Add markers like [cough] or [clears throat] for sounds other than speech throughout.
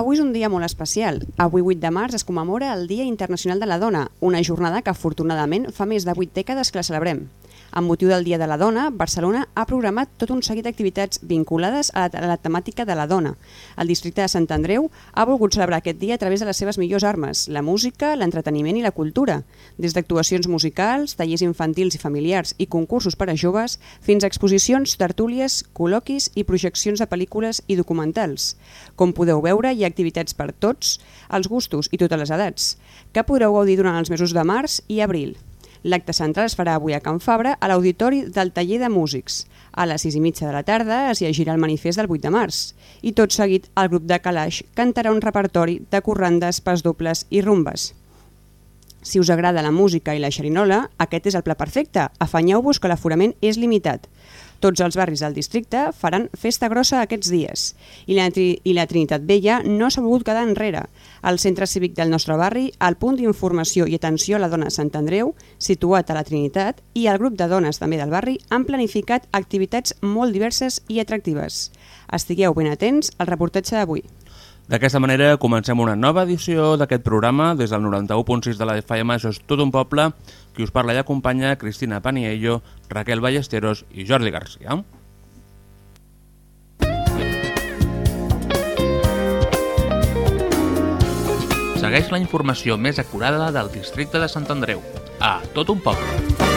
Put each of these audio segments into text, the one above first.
Avui és un dia molt especial. Avui, 8 de març, es commemora el Dia Internacional de la Dona, una jornada que afortunadament fa més de 8 dècades que la celebrem. Amb motiu del Dia de la Dona, Barcelona ha programat tot un seguit d'activitats vinculades a la, a la temàtica de la dona. El districte de Sant Andreu ha volgut celebrar aquest dia a través de les seves millors armes, la música, l'entreteniment i la cultura, des d'actuacions musicals, tallers infantils i familiars i concursos per a joves, fins a exposicions, tertúlies, col·loquis i projeccions de pel·lícules i documentals. Com podeu veure, hi ha activitats per tots, els gustos i totes les edats, que podreu gaudir durant els mesos de març i abril. L'acte central es farà avui a Can Fabra a l'Auditori del Taller de Músics. A les 6 i mitja de la tarda es llegirà el manifest del 8 de març. I tot seguit, el grup de Calaix cantarà un repertori de corrandes, pas dobles i rumbes. Si us agrada la música i la xerinola, aquest és el pla perfecte. Afanyeu-vos que l'aforament és limitat. Tots els barris del districte faran festa grossa aquests dies i la, i la Trinitat Vella no s'ha volgut quedar enrere. El centre cívic del nostre barri, el punt d'informació i atenció a la dona Sant Andreu, situat a la Trinitat, i el grup de dones també del barri han planificat activitats molt diverses i atractives. Estigueu ben atents al reportatge d'avui. D'aquesta manera comencem una nova edició d'aquest programa des del 91.6 de la FM, això és tot un poble, qui us parla i acompanya Cristina Paniello, Raquel Ballesteros i Jordi Garcia. Segueix la informació més acurada del districte de Sant Andreu. A tot un poble.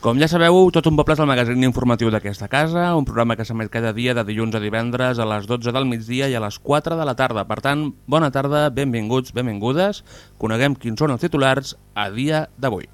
Com ja sabeu, Tot un poble és el magazín informatiu d'aquesta casa, un programa que s'emet cada dia de dilluns a divendres a les 12 del migdia i a les 4 de la tarda. Per tant, bona tarda, benvinguts, benvingudes. Coneguem quins són els titulars a dia d'avui.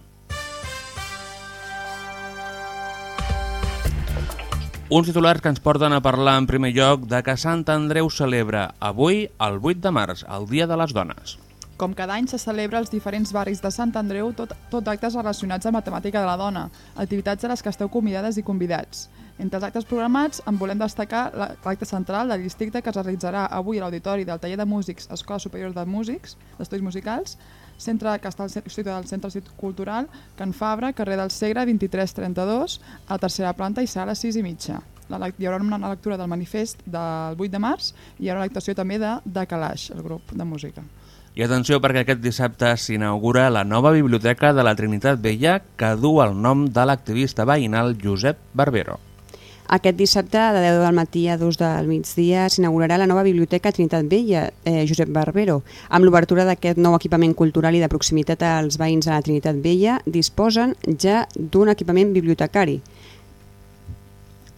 Uns titulars que ens porten a parlar en primer lloc de que Sant Andreu celebra avui, el 8 de març, el Dia de les Dones. Com cada any se celebra als diferents barris de Sant Andreu tot, tot actes relacionats amb la temàtica de la dona, activitats a les que esteu convidades i convidats. Entre els actes programats en volem destacar l'acte central del districte que es realitzarà avui a l'Auditori del Taller de Músics Escola Superior de Músics, d'Estudis Musicals, centre que està al centre del Centre Cultural Can Fabra, carrer del Segre 2332, a tercera planta i serà a les 6 i mitja. La, hi haurà una lectura del manifest del 8 de març i hi haurà l'actuació també de, de Calaix, el grup de música. I atenció perquè aquest dissabte s'inaugura la nova biblioteca de la Trinitat Vella que du el nom de l'activista veïnal Josep Barbero. Aquest dissabte, de 10 del matí a 2 del migdia, s'inaugurarà la nova Biblioteca Trinitat Vella, eh, Josep Barbero. Amb l'obertura d'aquest nou equipament cultural i de proximitat als veïns de la Trinitat Vella, disposen ja d'un equipament bibliotecari.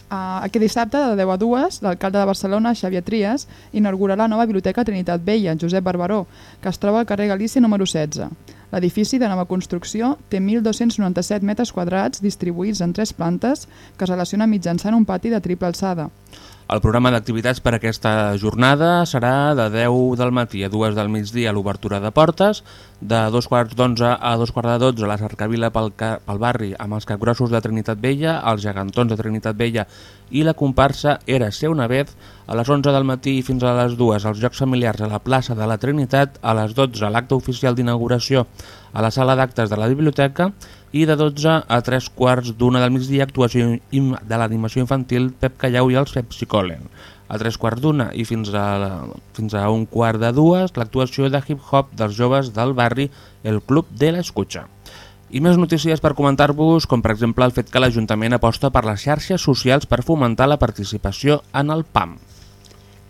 Uh, aquest dissabte, de 10 a 2, l'alcalde de Barcelona, Xavier Trias, inaugurarà la nova Biblioteca Trinitat Vella, Josep Barberó, que es troba al carrer Galícia número 16. L'edifici de nova construcció té 1.297 metres quadrats distribuïts en tres plantes que es relacionen mitjançant un pati de triple alçada. El programa d'activitats per aquesta jornada serà de 10 del matí a 2 del migdia l'obertura de portes, de dos quarts d'onze a dos quarts de dotze la cercavila pel, pel barri amb els capgrossos de Trinitat Vella, els gegantons de Trinitat Vella i la comparsa Era ser una vez a les 11 del matí fins a les 2 els Jocs Familiars a la plaça de la Trinitat, a les 12 l'acte oficial d'inauguració a la sala d'actes de la biblioteca i de 12 a 3 quarts d'una del migdia actuació de l'animació infantil Pep Callau i els Pepsicolen. A 3 quarts d'una i fins a, fins a un quart de dues l'actuació de hip-hop dels joves del barri El Club de l'Escutxa. I més notícies per comentar-vos, com per exemple el fet que l'Ajuntament aposta per les xarxes socials per fomentar la participació en el PAM.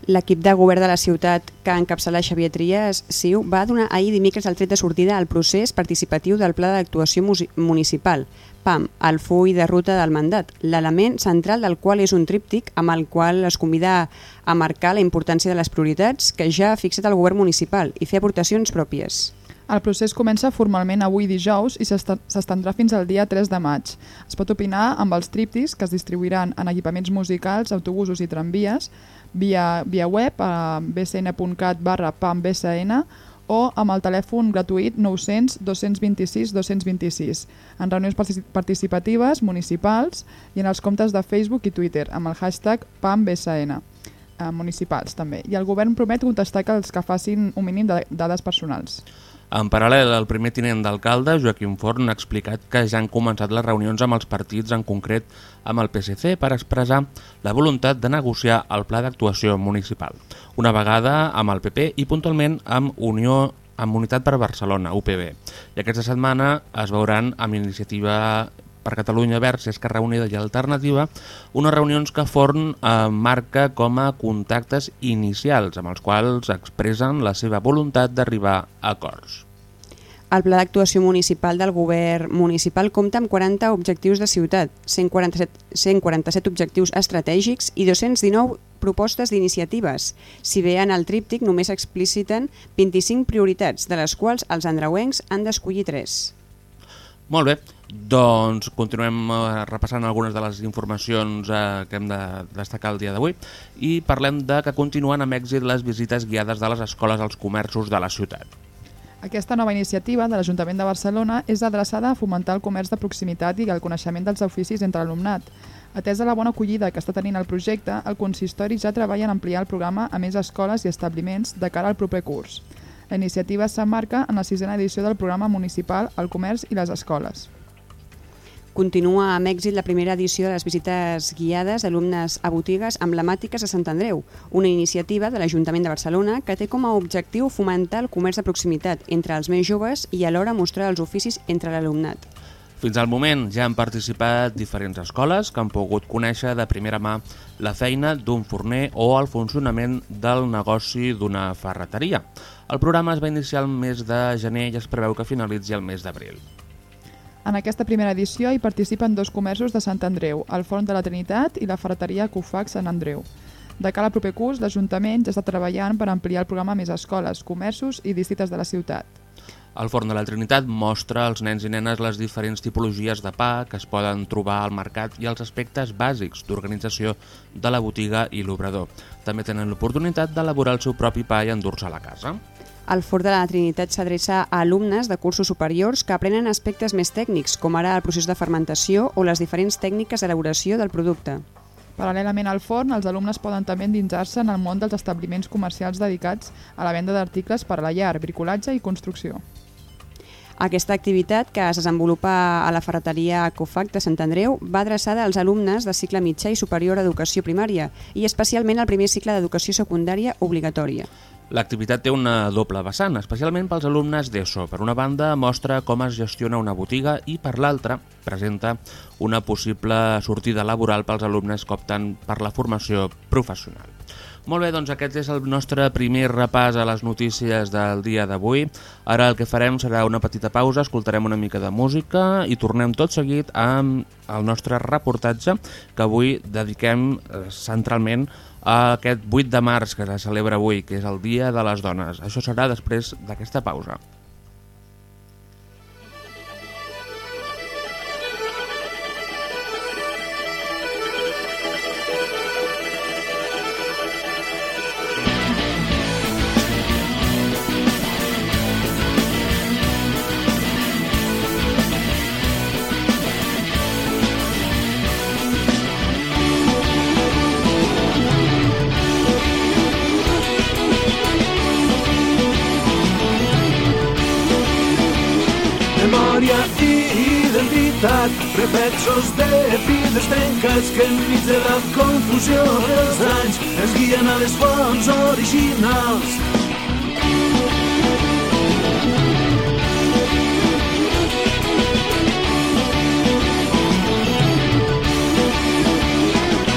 L'equip de govern de la ciutat que encapçala Xavier Trias, CIU, va donar ahir dimecres el tret de sortida al procés participatiu del Pla d'actuació municipal, PAM, el full de ruta del mandat, l'element central del qual és un tríptic amb el qual es convida a marcar la importància de les prioritats que ja ha fixat el govern municipal i fer aportacions pròpies. El procés comença formalment avui dijous i s'estendrà fins al dia 3 de maig. Es pot opinar amb els tríptics que es distribuiran en equipaments musicals, autobusos i tramvies, via, via web a bcn.cat barra pambsn o amb el telèfon gratuït 900 226 226 en reunions participatives municipals i en els comptes de Facebook i Twitter amb el hashtag PAMBSN eh, municipals també. I el govern promet contestar que els que facin un mínim de dades personals. En paral·lel, el primer tinent d'alcalde, Joaquim Forn, ha explicat que ja han començat les reunions amb els partits, en concret amb el PSC, per expressar la voluntat de negociar el pla d'actuació municipal. Una vegada amb el PP i puntualment amb Unió amb Unitat per Barcelona, UPB. I aquesta setmana es veuran amb iniciativa per Catalunya Verds, Esquerra Unida i Alternativa, unes reunions que Forn eh, marca com a contactes inicials, amb els quals expressen la seva voluntat d'arribar a acords. El Pla d'actuació municipal del govern municipal compta amb 40 objectius de ciutat, 147, 147 objectius estratègics i 219 propostes d'iniciatives, si bé en el tríptic només expliciten 25 prioritats, de les quals els andreuencs han d'escollir 3. Molt bé, doncs continuem eh, repassant algunes de les informacions eh, que hem de destacar el dia d'avui i parlem de que continuen amb èxit les visites guiades de les escoles als comerços de la ciutat. Aquesta nova iniciativa de l'Ajuntament de Barcelona és adreçada a fomentar el comerç de proximitat i el coneixement dels oficis entre l'alumnat. Atesa la bona acollida que està tenint el projecte, el consistori ja treballa en ampliar el programa a més escoles i establiments de cara al proper curs. La iniciativa s'emmarca en la sisena edició del programa municipal El comerç i les escoles. Continua amb èxit la primera edició de les visites guiades d'alumnes a botigues emblemàtiques a Sant Andreu, una iniciativa de l'Ajuntament de Barcelona que té com a objectiu fomentar el comerç de proximitat entre els més joves i alhora mostrar els oficis entre l'alumnat. Fins al moment ja han participat diferents escoles que han pogut conèixer de primera mà la feina d'un forner o el funcionament del negoci d'una ferreteria. El programa es va iniciar el mes de gener i es preveu que finalitzi el mes d'abril. En aquesta primera edició hi participen dos comerços de Sant Andreu, el Forn de la Trinitat i la ferreteria Cufac Sant Andreu. De cara al proper curs, l'Ajuntament ja està treballant per ampliar el programa a més escoles, comerços i districtes de la ciutat. El Forn de la Trinitat mostra als nens i nenes les diferents tipologies de pa que es poden trobar al mercat i els aspectes bàsics d'organització de la botiga i l'obrador. També tenen l'oportunitat d'elaborar el seu propi pa i endur-se a la casa. El Fort de la Trinitat s'adreça a alumnes de cursos superiors que aprenen aspectes més tècnics, com ara el procés de fermentació o les diferents tècniques d'elaboració del producte. Paral·lelament al forn, els alumnes poden també endinsar-se en el món dels establiments comercials dedicats a la venda d'articles per a la llar, bricolatge i construcció. Aquesta activitat, que es desenvolupa a la ferreteria COFAC de Sant Andreu, va adreçada als alumnes de cicle mitjà i superior a educació primària i especialment al primer cicle d'educació secundària obligatòria. L'activitat té una doble vessant, especialment pels alumnes d'ESO. Per una banda, mostra com es gestiona una botiga i, per l'altra, presenta una possible sortida laboral pels alumnes que opten per la formació professional. Molt bé, doncs aquest és el nostre primer repàs a les notícies del dia d'avui. Ara el que farem serà una petita pausa, escoltarem una mica de música i tornem tot seguit amb el nostre reportatge que avui dediquem eh, centralment a aquest 8 de març que se celebra avui, que és el Dia de les Dones. Això serà després d'aquesta pausa. Reflexos de vides trencats que enmig de la confusió dels anys ens guien a les fonts originals.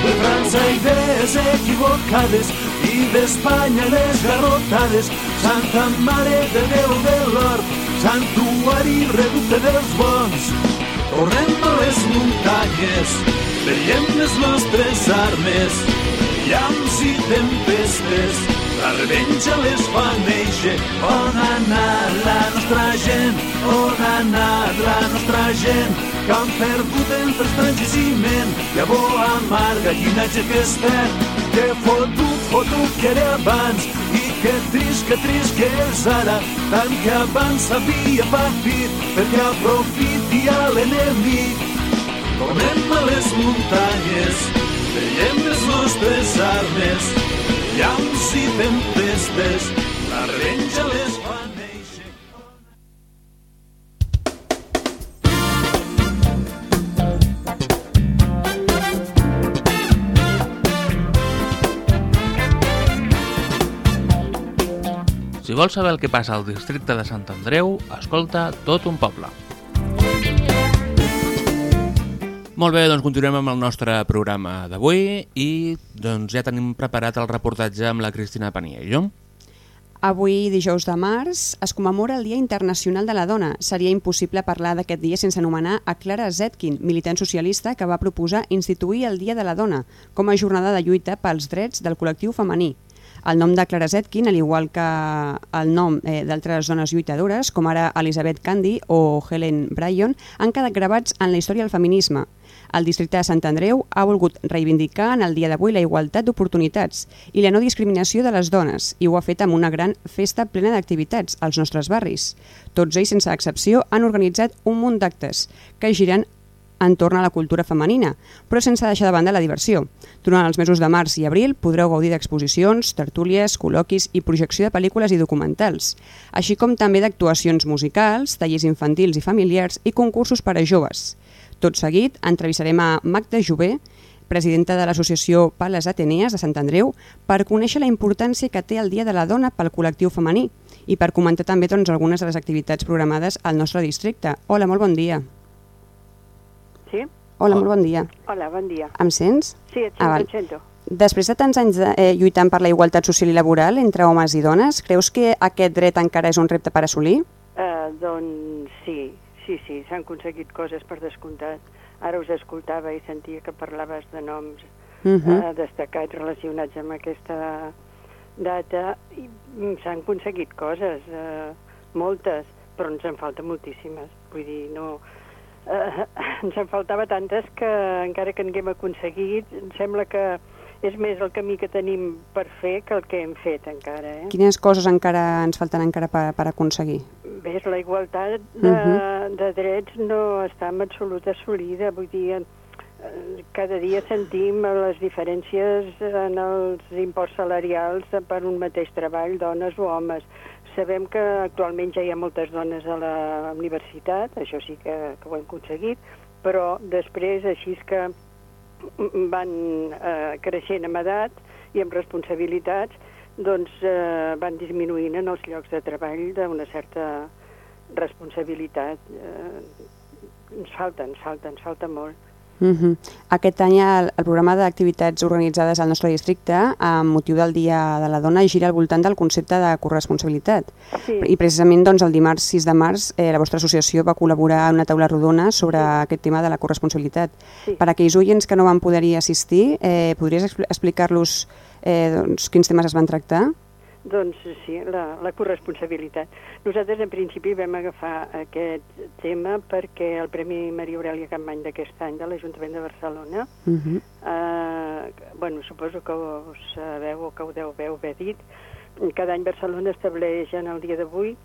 De França idees equivocades i d'Espanya les garrotades. Santa Mare de Déu de l'Or, santuari reducte dels bons. Tornem a les muntanyes, veiem les nostres armes, llams i tempestes, la revenja les fa néixer. On ha anat la nostra gent? On ha anat la nostra gent? Que han perdut entre estrangissiment, llavor amarga, llinatge que es perd, que fotut, fotut que era abans, i que trist, que trist que és ara, tant que abans havia patit, perquè i a l'enemic. Tornem a les muntanyes, veiem les nostres armes, i amb si tempestes, la renja les fa. Si vols saber el que passa al districte de Sant Andreu, escolta Tot un poble. Molt bé, doncs continuem amb el nostre programa d'avui i doncs ja tenim preparat el reportatge amb la Cristina Paniello. Avui, dijous de març, es commemora el Dia Internacional de la Dona. Seria impossible parlar d'aquest dia sense anomenar a Clara Zetkin, militant socialista que va proposar instituir el Dia de la Dona com a jornada de lluita pels drets del col·lectiu femení. El nom de Clara Zetkin, al igual que el nom eh, d'altres dones lluitadores, com ara Elizabeth Candy o Helen Bryan, han quedat gravats en la història del feminisme. El districte de Sant Andreu ha volgut reivindicar en el dia d'avui la igualtat d'oportunitats i la no discriminació de les dones i ho ha fet amb una gran festa plena d'activitats als nostres barris. Tots ells, sense excepció, han organitzat un munt d'actes que giren entorn a la cultura femenina, però sense deixar de banda la diversió. Durant els mesos de març i abril podreu gaudir d'exposicions, tertúlies, col·loquis i projecció de pel·lícules i documentals, així com també d'actuacions musicals, tallers infantils i familiars i concursos per a joves. Tot seguit, entrevistarem a Magda Jové, presidenta de l'associació Pales Atenees de Sant Andreu, per conèixer la importància que té el Dia de la Dona pel col·lectiu femení i per comentar també doncs, algunes de les activitats programades al nostre districte. Hola, molt bon dia. Sí? Hola, molt bon dia. Hola, bon dia. Em sents? Sí, et Ah, sento, val. et sento. Després de tants anys de, eh, lluitant per la igualtat social i laboral entre homes i dones, creus que aquest dret encara és un repte per assolir? Uh, doncs sí, sí, sí, s'han aconseguit coses per descomptat. Ara us escoltava i sentia que parlaves de noms Uh uh -huh. uh, destacats relacionats amb aquesta data i mm, s'han aconseguit coses, uh, moltes, però ens en falta moltíssimes. Vull dir, no... Uh, [laughs] ens en faltava tantes que encara que en haguem aconseguit, em sembla que és més el camí que tenim per fer que el que hem fet encara. Eh? Quines coses encara ens falten encara per, per aconseguir? Ves, la igualtat de, uh -huh. de drets no està en absolut assolida. Vull dir, eh, cada dia sentim les diferències en els imports salarials per un mateix treball, dones o homes. Sabem que actualment ja hi ha moltes dones a la universitat, això sí que, que ho hem aconseguit, però després, així que van eh, creixent amb edat i amb responsabilitats, doncs eh, van disminuint en els llocs de treball d'una certa responsabilitat. Eh, ens falta, ens falta, ens falta molt. Uh -huh. Aquest any el, el programa d'activitats organitzades al nostre districte amb motiu del Dia de la Dona gira al voltant del concepte de corresponsabilitat. Sí. I precisament doncs, el dimarts 6 de març eh, la vostra associació va col·laborar en una taula rodona sobre sí. aquest tema de la corresponsabilitat. Sí. Per a aquells oients que no van poder-hi assistir, eh, podries expl explicar-los eh, doncs, quins temes es van tractar? Doncs sí, la, la corresponsabilitat. Nosaltres en principi vam agafar aquest tema perquè el Premi Maria Aurelia Campany d'aquest any de l'Ajuntament de Barcelona, Uh -huh. eh, bueno, suposo que ho sabeu o que ho deu haver, dit, cada any Barcelona estableix en el dia d'avui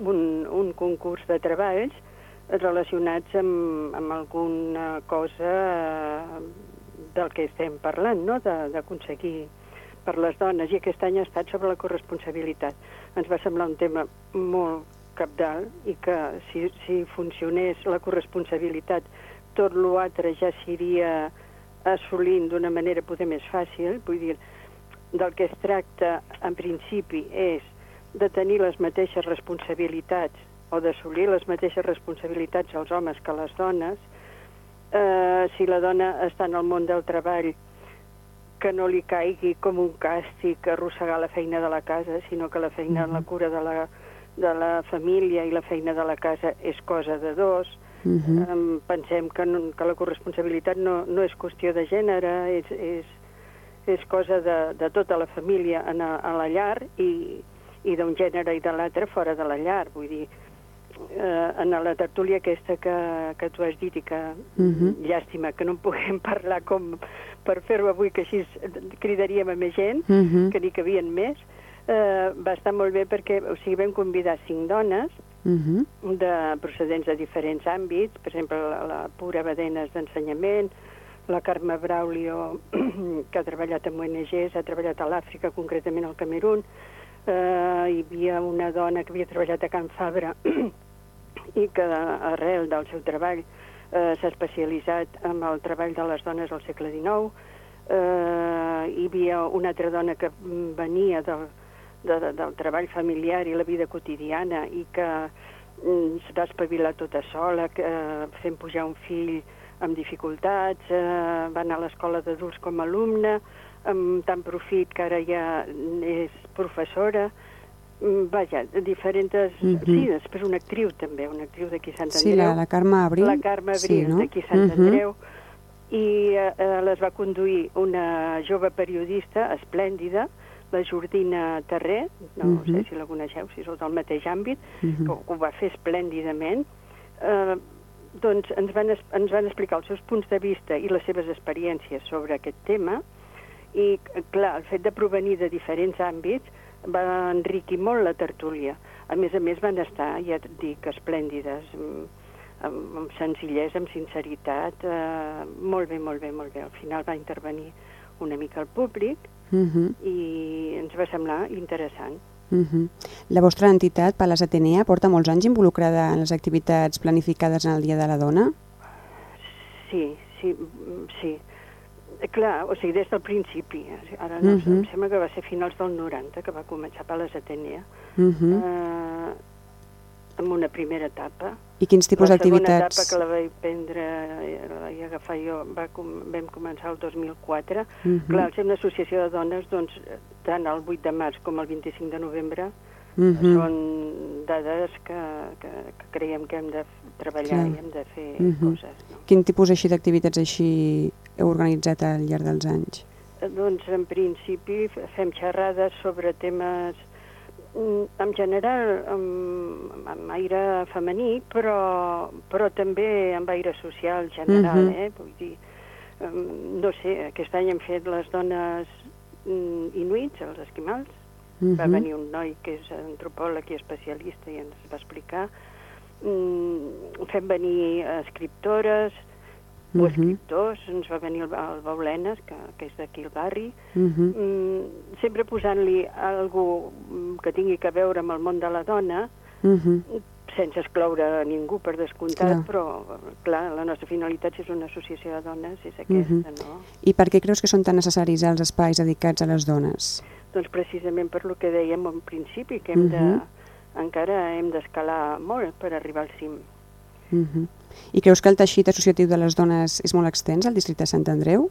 un, un concurs de treballs relacionats amb, amb alguna cosa eh, del que estem parlant, no? De- d'aconseguir per les dones, i aquest any ha estat sobre la corresponsabilitat. Ens va semblar un tema molt capdalt i que si, si funcionés la corresponsabilitat tot l'altre ja s'iria assolint d'una manera poder més fàcil, vull dir, del que es tracta en principi és de tenir les mateixes responsabilitats o d'assolir les mateixes responsabilitats als homes que a les dones, eh, si la dona està en el món del treball que no li caigui com un càstig arrossegar la feina de la casa, sinó que la feina, la cura de la, de la família i la feina de la casa és cosa de dos. Uh -huh. Em pensem que, no, que la corresponsabilitat no, no és qüestió de gènere, és, és, és cosa de, de tota la família en a, a la llar i, i d'un gènere i de l'altre fora de la llar. Vull dir, eh, en la tertúlia aquesta que, que tu has dit i que, Mhm. llàstima que no en puguem [laughs] parlar com per fer-ho avui, que així cridaríem a més gent, Uh -huh. que n'hi cabien més, eh, va estar molt bé perquè o sigui, vam convidar cinc dones Uh -huh. de procedents de diferents àmbits, per exemple, la, la Pura Badenes d'ensenyament, la Carme Braulio, [clears throat] que ha treballat amb ONGs, ha treballat a l'Àfrica, concretament al Camerún, eh, hi havia una dona que havia treballat a Can Fabra [clears throat] i que arrel del seu treball eh, s'ha especialitzat en el treball de les dones al segle XIX, eh, hi havia una altra dona que venia del, de, de, del treball familiar i la vida quotidiana i que mm, s'ha espavilat tota sola, que, eh, fent pujar un fill amb dificultats, eh, va anar a l'escola d'adults com a alumne, amb tant profit que ara ja és professora, Mm, vaja, diferents... Mm -hmm. Sí, després una actriu també, una actriu d'aquí Sant Andreu. Sí, la, la Carme Abril. La Carme Abril, sí, no? d'aquí Sant mm -hmm. Andreu. I eh, les va conduir una jove periodista esplèndida, la Jordina Terré, no mm -hmm. sé si la coneixeu, si sou del mateix àmbit, mm -hmm. que ho va fer esplèndidament. Eh, doncs ens van, ens van explicar els seus punts de vista i les seves experiències sobre aquest tema, i, clar, el fet de provenir de diferents àmbits va enriquir molt la tertúlia. A més a més van estar, ja et dic, esplèndides, amb, amb senzillesa, amb sinceritat, eh, molt bé, molt bé, molt bé. Al final va intervenir una mica el públic uh Mhm. -huh. i ens va semblar interessant. Uh -huh. La vostra entitat, Palas Atenea, porta molts anys involucrada en les activitats planificades en el Dia de la Dona? Sí, sí, mm, sí. Eh, Clar, o sigui, des del principi. Ara no, uh -huh. Mhm. em sembla que va ser finals del 90 que va començar per les Atenea. Uh -huh. eh, amb una primera etapa. I quins tipus la segona etapa d'activitats? que la vaig prendre eh, i agafar jo va com, vam començar el 2004. Mhm. Clar, al ser una associació de dones, doncs, tant el 8 de març com el 25 de novembre Uh -huh. són dades que, que, que creiem que hem de treballar Clar. i hem de fer Mhm. coses. No? Quin tipus així d'activitats així heu organitzat al llarg dels anys? Eh, Doncs, en principi, fem xerrades sobre temes mm, en general amb, amb aire femení, però, però també amb aire social general, Mhm. eh? Vull dir, no sé, aquest any hem fet les dones mm, inuits, els esquimals, Uh va venir un noi que és antropòleg i especialista i ens va explicar. Mm, fem venir escriptores o Mhm. escriptors, ens va venir el, el Baulenes, que, que és d'aquí al barri, Uh -huh. mm, sempre posant-li algú mm, que tingui que veure amb el món de la dona, Uh -huh. sense excloure ningú per descomptat, Clar. però clar, la nostra finalitat és una associació de dones és aquesta, Mhm. no? I per què creus que són tan necessaris els espais dedicats a les dones? Doncs precisament per lo que dèiem al principi, que hem Mhm. de, encara hem d'escalar molt per arribar al cim. Uh -huh. I creus que el teixit associatiu de les dones és molt extens al districte de Sant Andreu?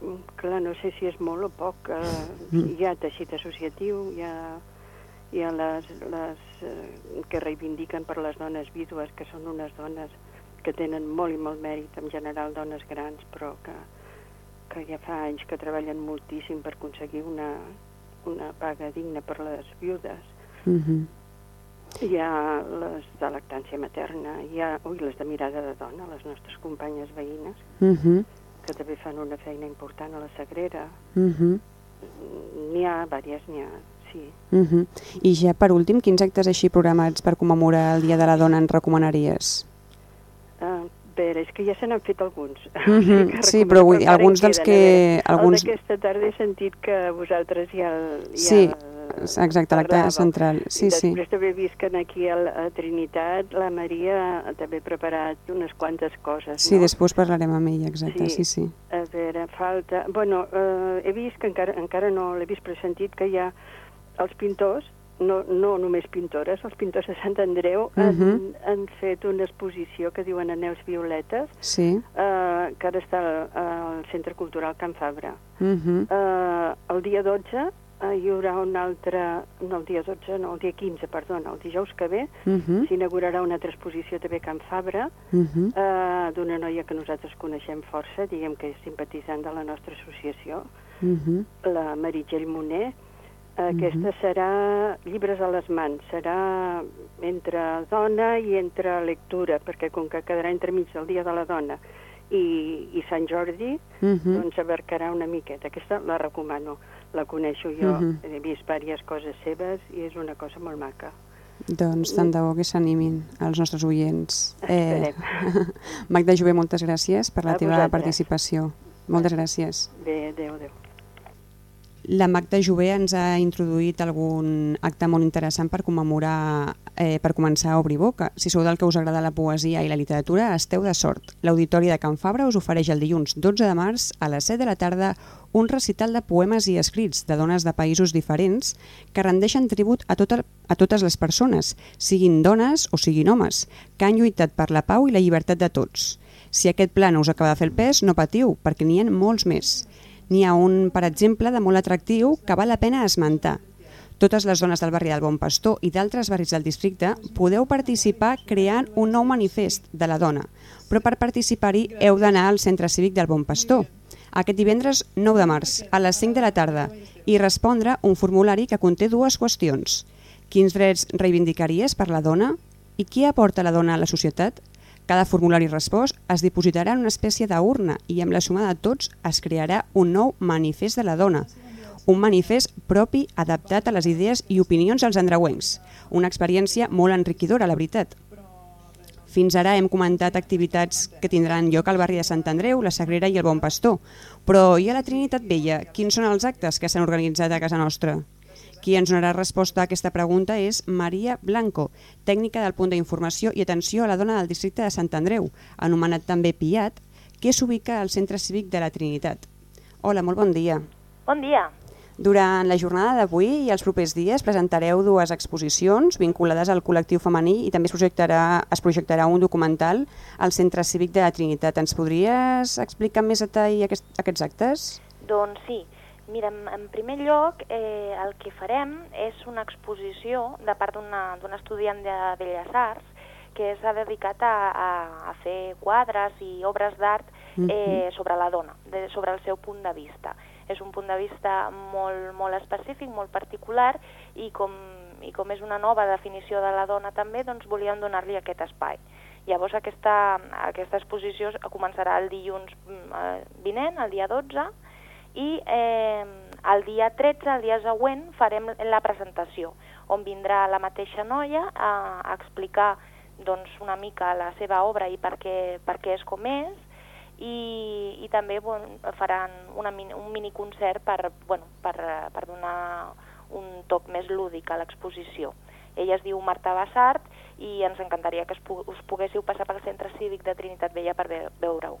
Mm, Clar, no sé si és molt o poc. Eh, Mm. Hi ha teixit associatiu, hi ha, hi ha les, les eh, que reivindiquen per les dones vídues, que són unes dones que tenen molt i molt mèrit, en general dones grans, però que, que ja fa anys que treballen moltíssim per aconseguir una, una paga digna per les viudes. Uh -huh. Hi ha les de lactància materna, hi ha ui, les de mirada de dona, les nostres companyes veïnes, Uh -huh. que també fan una feina important a la Sagrera. Uh -huh. N'hi ha diverses, n'hi ha, sí. Uh -huh. I ja per últim, quins actes així programats per commemorar el Dia de la Dona en recomanaries? Uh, bé, és que ja se n'han fet alguns. Mhm, [laughs] Que sí, però vull dir, alguns dels queden, que- alguns- El d'aquesta tarda he sentit que vosaltres ja el... Ja Sí, exacte, l'acte central. Sí, I sí. després també he vist que aquí a, a Trinitat la Maria també ha preparat unes quantes coses, Sí, no? després parlarem amb ella, exacte, sí, sí. A veure, falta... Bueno, eh, he vist que encara, encara no l'he vist presentit que hi ha els pintors, no, no només pintores, els pintors de Sant Andreu han, Mhm. han fet una exposició que diuen Anels Violetes, Sí. eh, que ara està al, al Centre Cultural Can Fabra. Uh -huh. Eh, el dia 12 eh, hi haurà un altre... No, el dia 12, no, el dia 15, perdona, el dijous que ve, Uh -huh. s'inaugurarà una altra exposició també a Can Fabra, Uh -huh. eh, d'una noia que nosaltres coneixem força, diguem que és simpatitzant de la nostra associació, Uh -huh. la Meritxell Moner. Aquesta serà llibres a les mans, serà entre dona i entre lectura, perquè com que quedarà entremig del Dia de la Dona i, i Sant Jordi, Uh -huh. doncs abarcarà una miqueta. Aquesta la recomano, la coneixo jo, Mhm. he vist diverses coses seves i és una cosa molt maca. Doncs tant de bo que s'animin els nostres oients. Esperem. [laughs] Magda Jové, moltes gràcies per la A teva vosaltres. participació. Moltes gràcies. Bé, adéu, adéu. La Magda Jové ens ha introduït algun acte molt interessant per commemorar, eh, per començar a obrir boca. Si sou del que us agrada la poesia i la literatura, esteu de sort. L'Auditori de Can Fabra us ofereix el dilluns 12 de març a les 7 de la tarda un recital de poemes i escrits de dones de països diferents que rendeixen tribut a, tota, a totes les persones, siguin dones o siguin homes, que han lluitat per la pau i la llibertat de tots. Si aquest pla no us acaba de fer el pes, no patiu, perquè n'hi ha molts més. N'hi ha un, per exemple, de molt atractiu que val la pena esmentar. Totes les dones del barri del Bon Pastor i d'altres barris del districte podeu participar creant un nou manifest de la dona, però per participar-hi heu d'anar al Centre Cívic del Bon Pastor, aquest divendres 9 de març, a les 5 de la tarda, i respondre un formulari que conté dues qüestions. Quins drets reivindicaries per la dona? I qui aporta la dona a la societat? Cada formulari respost es dipositarà en una espècie d'urna i amb la suma de tots es crearà un nou manifest de la dona, un manifest propi adaptat a les idees i opinions dels andreuencs. Una experiència molt enriquidora, la veritat. Fins ara hem comentat activitats que tindran lloc al barri de Sant Andreu, la Sagrera i el Bon Pastor. Però i a la Trinitat Vella, quins són els actes que s'han organitzat a casa nostra? Qui ens donarà resposta a aquesta pregunta és Maria Blanco, tècnica del punt d'informació i atenció a la dona del districte de Sant Andreu, anomenat també PIAT, que s'ubica al Centre Cívic de la Trinitat. Hola, molt bon dia. Bon dia. Durant la jornada d'avui i els propers dies presentareu dues exposicions vinculades al col·lectiu femení i també es projectarà, es projectarà un documental al Centre Cívic de la Trinitat. Ens podries explicar més detall aquest, aquests actes? Doncs sí. Mira, en, primer lloc, eh, el que farem és una exposició de part d'un estudiant de Belles Arts que s'ha dedicat a, a, a fer quadres i obres d'art eh, sobre la dona, de, sobre el seu punt de vista. És un punt de vista molt, molt específic, molt particular, i com, i com és una nova definició de la dona també, doncs volíem donar-li aquest espai. Llavors aquesta, aquesta exposició començarà el dilluns eh, vinent, el dia 12, i eh, el dia 13, el dia següent, farem la presentació, on vindrà la mateixa noia a, a explicar doncs, una mica la seva obra i per què, per què és com és, i, i també bueno, faran una, un miniconcert per, bueno, per, per donar un toc més lúdic a l'exposició. Ella es diu Marta Bassart i ens encantaria que us poguéssiu passar pel Centre Cívic de Trinitat Vella per veure-ho.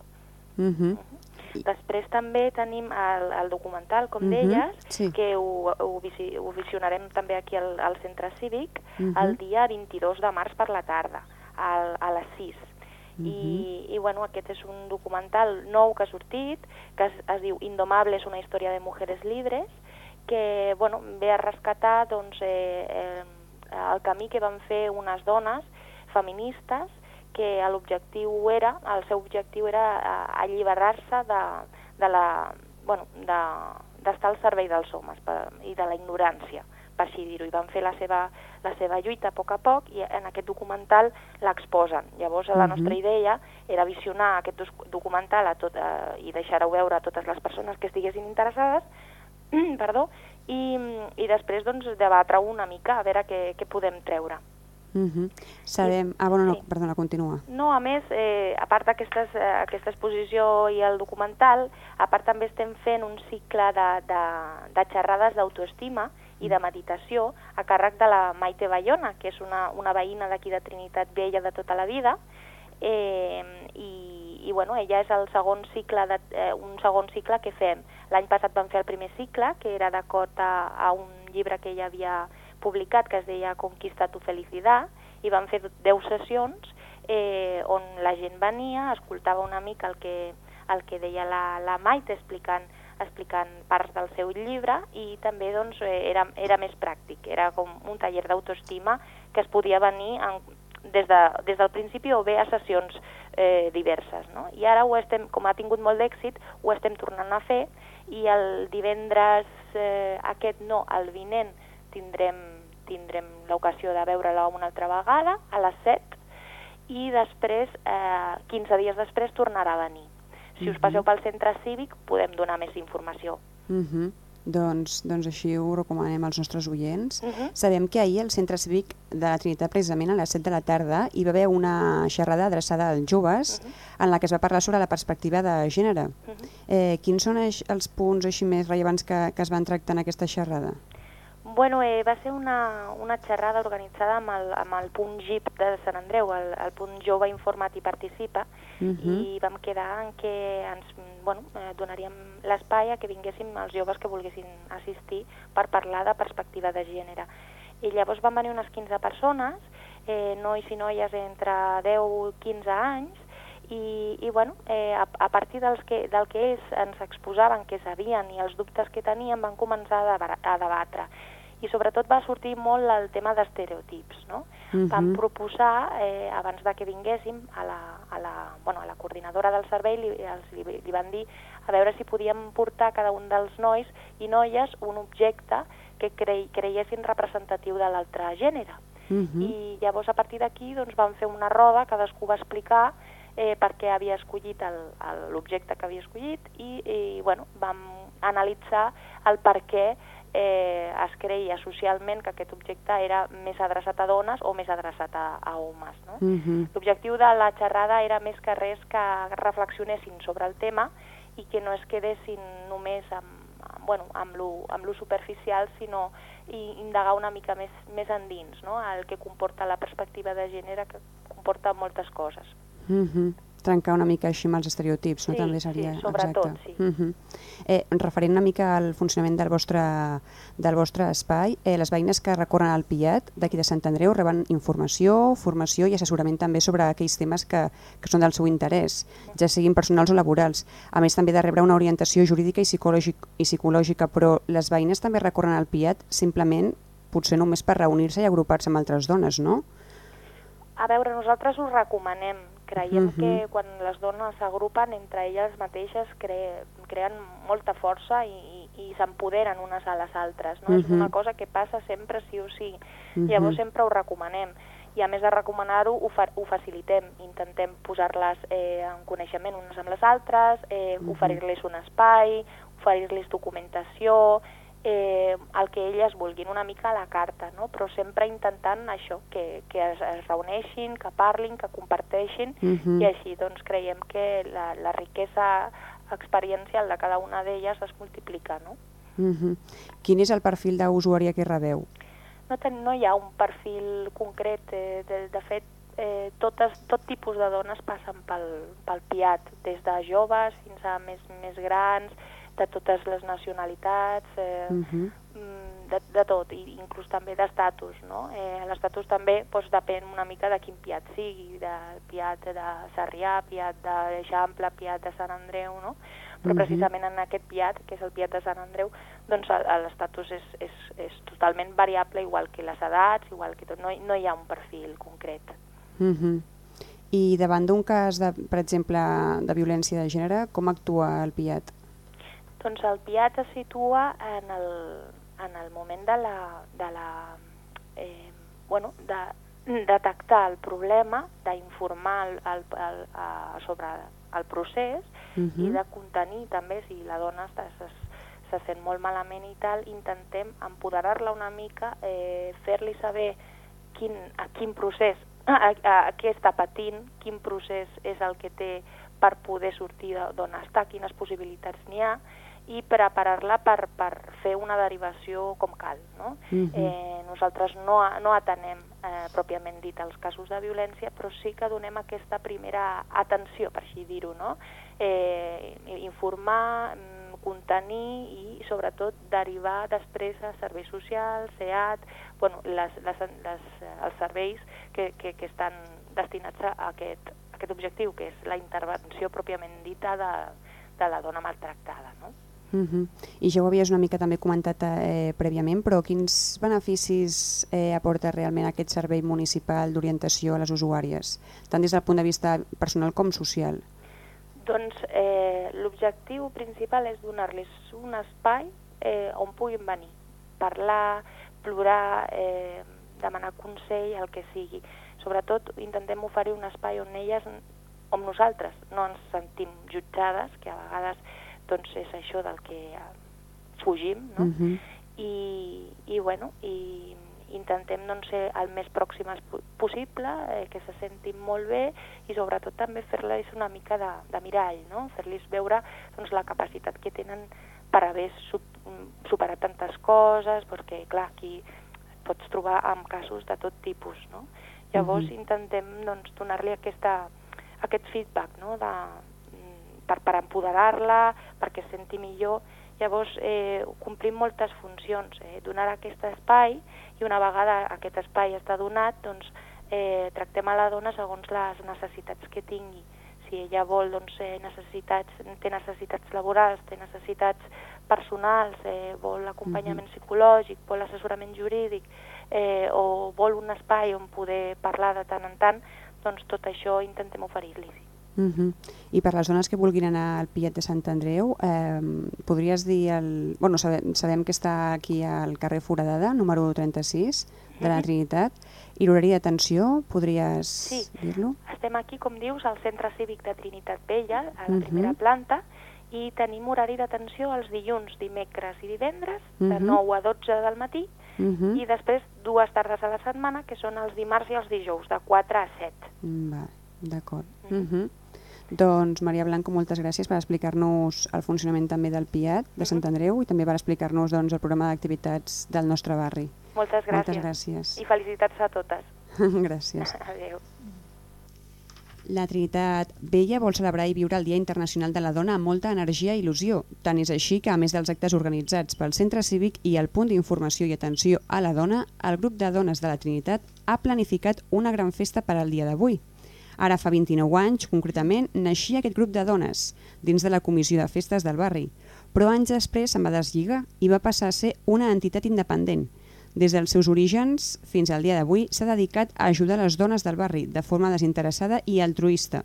Uh -huh. uh -huh. Després també tenim el, el documental, com uh -huh. deies, sí. que ho, ho, visi, ho visionarem també aquí al, al Centre Cívic uh -huh. el dia 22 de març per la tarda, al, a les 6. Uh -huh. I, I bueno, aquest és un documental nou que ha sortit, que es, es diu Indomables, una història de mujeres libres, que bueno, ve a rescatar doncs, eh, eh, el camí que van fer unes dones feministes que l'objectiu era, el seu objectiu era eh, alliberar-se de, de la, bueno, d'estar de, al servei dels homes per, i de la ignorància, per així dir-ho, i van fer la seva, la seva lluita a poc a poc i en aquest documental l'exposen. Llavors la uh -huh. nostra idea era visionar aquest documental a tot, eh, i deixar-ho veure a totes les persones que estiguessin interessades, [clears throat] perdó, i, i després doncs, debatre una mica a veure què, què podem treure. Uh -huh. Sabem... Ah, bueno, no, sí. perdona, continua. No, a més, eh, a part d'aquesta eh, exposició i el documental, a part també estem fent un cicle de, de, de xerrades d'autoestima i de meditació a càrrec de la Maite Bayona, que és una, una veïna d'aquí de Trinitat Vella de tota la vida, eh, i, i bueno, ella és el segon cicle de, eh, un segon cicle que fem. L'any passat vam fer el primer cicle, que era d'acord a, a un llibre que ella havia publicat que es deia Conquista tu felicitat i van fer 10 sessions eh, on la gent venia, escoltava una mica el que, el que deia la, la Maite explicant, explicant parts del seu llibre i també doncs, eh, era, era més pràctic, era com un taller d'autoestima que es podia venir en, des, de, des del principi o bé a sessions eh, diverses. No? I ara ho estem, com ha tingut molt d'èxit, ho estem tornant a fer i el divendres eh, aquest no, el vinent, tindrem, tindrem l'ocasió de veure-la una altra vegada, a les 7, i després, eh, 15 dies després, tornarà a venir. Si us passeu pel centre cívic, podem donar més informació. Uh -huh. Doncs, doncs així ho recomanem als nostres oients. Uh -huh. Sabem que ahir al Centre Cívic de la Trinitat, precisament a les 7 de la tarda, hi va haver una xerrada adreçada als joves uh -huh. en la que es va parlar sobre la perspectiva de gènere. Uh -huh. eh, quins són els punts així més rellevants que, que es van tractar en aquesta xerrada? Bueno, eh, va ser una, una xerrada organitzada amb el, amb el punt GIP de Sant Andreu, el, el punt Jove Informat i Participa, Uh -huh. i vam quedar en què ens bueno, eh, donaríem l'espai a que vinguéssim els joves que volguessin assistir per parlar de perspectiva de gènere. I llavors van venir unes 15 persones, eh, nois i noies entre 10 i 15 anys, i, i bueno, eh, a, a partir dels que, del que ells ens exposaven que sabien i els dubtes que tenien van començar a debatre. I sobretot va sortir molt el tema d'estereotips, no? Mhm. Vam proposar, eh, abans de que vinguéssim, a la, a la, bueno, a la coordinadora del servei li, els, li, li van dir a veure si podíem portar cada un dels nois i noies un objecte que crei, creiessin representatiu de l'altre gènere. Uh -huh. I llavors a partir d'aquí doncs, vam fer una roda, cadascú va explicar eh, per què havia escollit l'objecte que havia escollit i, i bueno, vam analitzar el per què eh, es creia socialment que aquest objecte era més adreçat a dones o més adreçat a, a homes. No? Uh -huh. L'objectiu de la xerrada era més que res que reflexionessin sobre el tema i que no es quedessin només amb, amb, bueno, amb, lo, amb lo superficial, sinó i indagar una mica més, més endins, no? el que comporta la perspectiva de gènere, que comporta moltes coses. Uh -huh. Trencar una mica així amb els estereotips, no? Sí, També seria... sí, sobretot, exacte. sí. Uh -huh. eh, referent una mica al funcionament del vostre, del vostre espai, eh, les veïnes que recorren al PIAT d'aquí de Sant Andreu reben informació, formació i assessorament també sobre aquells temes que, que són del seu interès, ja siguin personals o laborals. A més, també de rebre una orientació jurídica i, psicològic, i psicològica, però les veïnes també recorren al PIAT simplement potser només per reunir-se i agrupar-se amb altres dones, no? A veure, nosaltres us recomanem. Creiem Mhm. que quan les dones s'agrupen entre elles mateixes cre creen molta força i, i, i s'empoderen unes a les altres. No? És Mhm. una cosa que passa sempre sí o sí. Mhm. Llavors sempre ho recomanem. I a més de recomanar-ho, ho, fa ho facilitem. Intentem posar-les eh, en coneixement unes amb les altres, eh, Mhm. oferir-les un espai, oferir-les documentació, eh, el que elles vulguin, una mica a la carta, no? però sempre intentant això, que, que es, es reuneixin, que parlin, que comparteixin, Mhm. i així doncs creiem que la, la riquesa experiencial de cada una d'elles es multiplica. No? Mhm. Quin és el perfil d'usuària que rebeu? No, ten, no hi ha un perfil concret, eh, de, de fet eh, totes, tot tipus de dones passen pel, pel PIAT, des de joves fins a més, més grans, de totes les nacionalitats, eh, Mhm. mm, de, de tot, i inclús també d'estatus, no? Eh, L'estatus també doncs, depèn una mica de quin piat sigui, de piat de Sarrià, piat d'Eixample, piat de Sant Andreu, no? Però Mhm. precisament en aquest piat, que és el piat de Sant Andreu, doncs l'estatus és, és, és totalment variable, igual que les edats, igual que tot, no, no hi ha un perfil concret. Mhm. I davant d'un cas, de, per exemple, de violència de gènere, com actua el PIAT? Doncs el PIAT es situa en el, en el moment de la, de la eh, bueno, de detectar el problema, d'informar el, el, el, a, sobre el procés Mhm. i de contenir també, si la dona està, se, se sent molt malament i tal, intentem empoderar-la una mica, eh, fer-li saber quin, a quin procés, a, a, a què està patint, quin procés és el que té per poder sortir d'on està, quines possibilitats n'hi ha, i preparar-la per, per fer una derivació com cal. No? Mhm. eh, nosaltres no, no atenem eh, pròpiament dit els casos de violència, però sí que donem aquesta primera atenció, per així dir-ho, no? eh, informar, mm, contenir i sobretot derivar després a serveis socials, SEAT, bueno, les, les, les, els serveis que, que, que estan destinats a aquest, a aquest objectiu, que és la intervenció pròpiament dita de, de la dona maltractada. No? Mhm. I ja ho havies una mica també comentat eh, prèviament, però quins beneficis eh, aporta realment aquest servei municipal d'orientació a les usuàries, tant des del punt de vista personal com social? Doncs eh, l'objectiu principal és donar-los un espai eh, on puguin venir, parlar, plorar, eh, demanar consell, el que sigui. Sobretot intentem oferir un espai on elles, on nosaltres, no ens sentim jutjades, que a vegades doncs, és això del que, fugim, no? Uh -huh. I, i, bueno, i intentem doncs, ser el més pròximes possible, eh, que se sentin molt bé i sobretot també fer-los una mica de, de mirall, no? fer-los veure doncs, la capacitat que tenen per haver superat tantes coses, perquè clar, aquí pots trobar amb casos de tot tipus. No? Llavors uh -huh. intentem doncs, donar-li aquesta, aquest feedback no? de, per, per empoderar-la, perquè es senti millor. Llavors eh, complim moltes funcions, eh, donar aquest espai i una vegada aquest espai està donat, doncs, eh, tractem a la dona segons les necessitats que tingui si ella vol doncs, eh, necessitats, té necessitats laborals, té necessitats personals, eh, vol acompanyament -huh. psicològic, vol assessorament jurídic eh, o vol un espai on poder parlar de tant en tant, doncs tot això intentem oferir-li. Uh -huh. I per les zones que vulguin anar al Pillet de Sant Andreu, eh, podries dir... El... Bueno, sabem, sabem que està aquí al carrer Foradada, número 36, de la Trinitat, i l'horari d'atenció, podries sí. dir-lo? Estem aquí, com dius, al Centre Cívic de Trinitat Vella, a la uh -huh. primera planta, i tenim horari d'atenció els dilluns, dimecres i divendres, uh -huh. de 9 a 12 del matí, uh -huh. i després dues tardes a la setmana, que són els dimarts i els dijous, de 4 a 7. Va, d'acord. Uh -huh. uh -huh. Doncs Maria Blanco, moltes gràcies per explicar-nos el funcionament també del PIAT de Sant Andreu i també per explicar-nos doncs, el programa d'activitats del nostre barri. Moltes gràcies. Moltes gràcies. I felicitats a totes. [laughs] gràcies. [laughs] Adéu. La Trinitat Vella vol celebrar i viure el Dia Internacional de la Dona amb molta energia i il·lusió. Tant és així que, a més dels actes organitzats pel Centre Cívic i el Punt d'Informació i Atenció a la Dona, el grup de dones de la Trinitat ha planificat una gran festa per al dia d'avui. Ara fa 29 anys, concretament, naixia aquest grup de dones dins de la Comissió de Festes del barri, però anys després se'n va deslligar i va passar a ser una entitat independent – des dels seus orígens fins al dia d'avui s'ha dedicat a ajudar les dones del barri de forma desinteressada i altruista.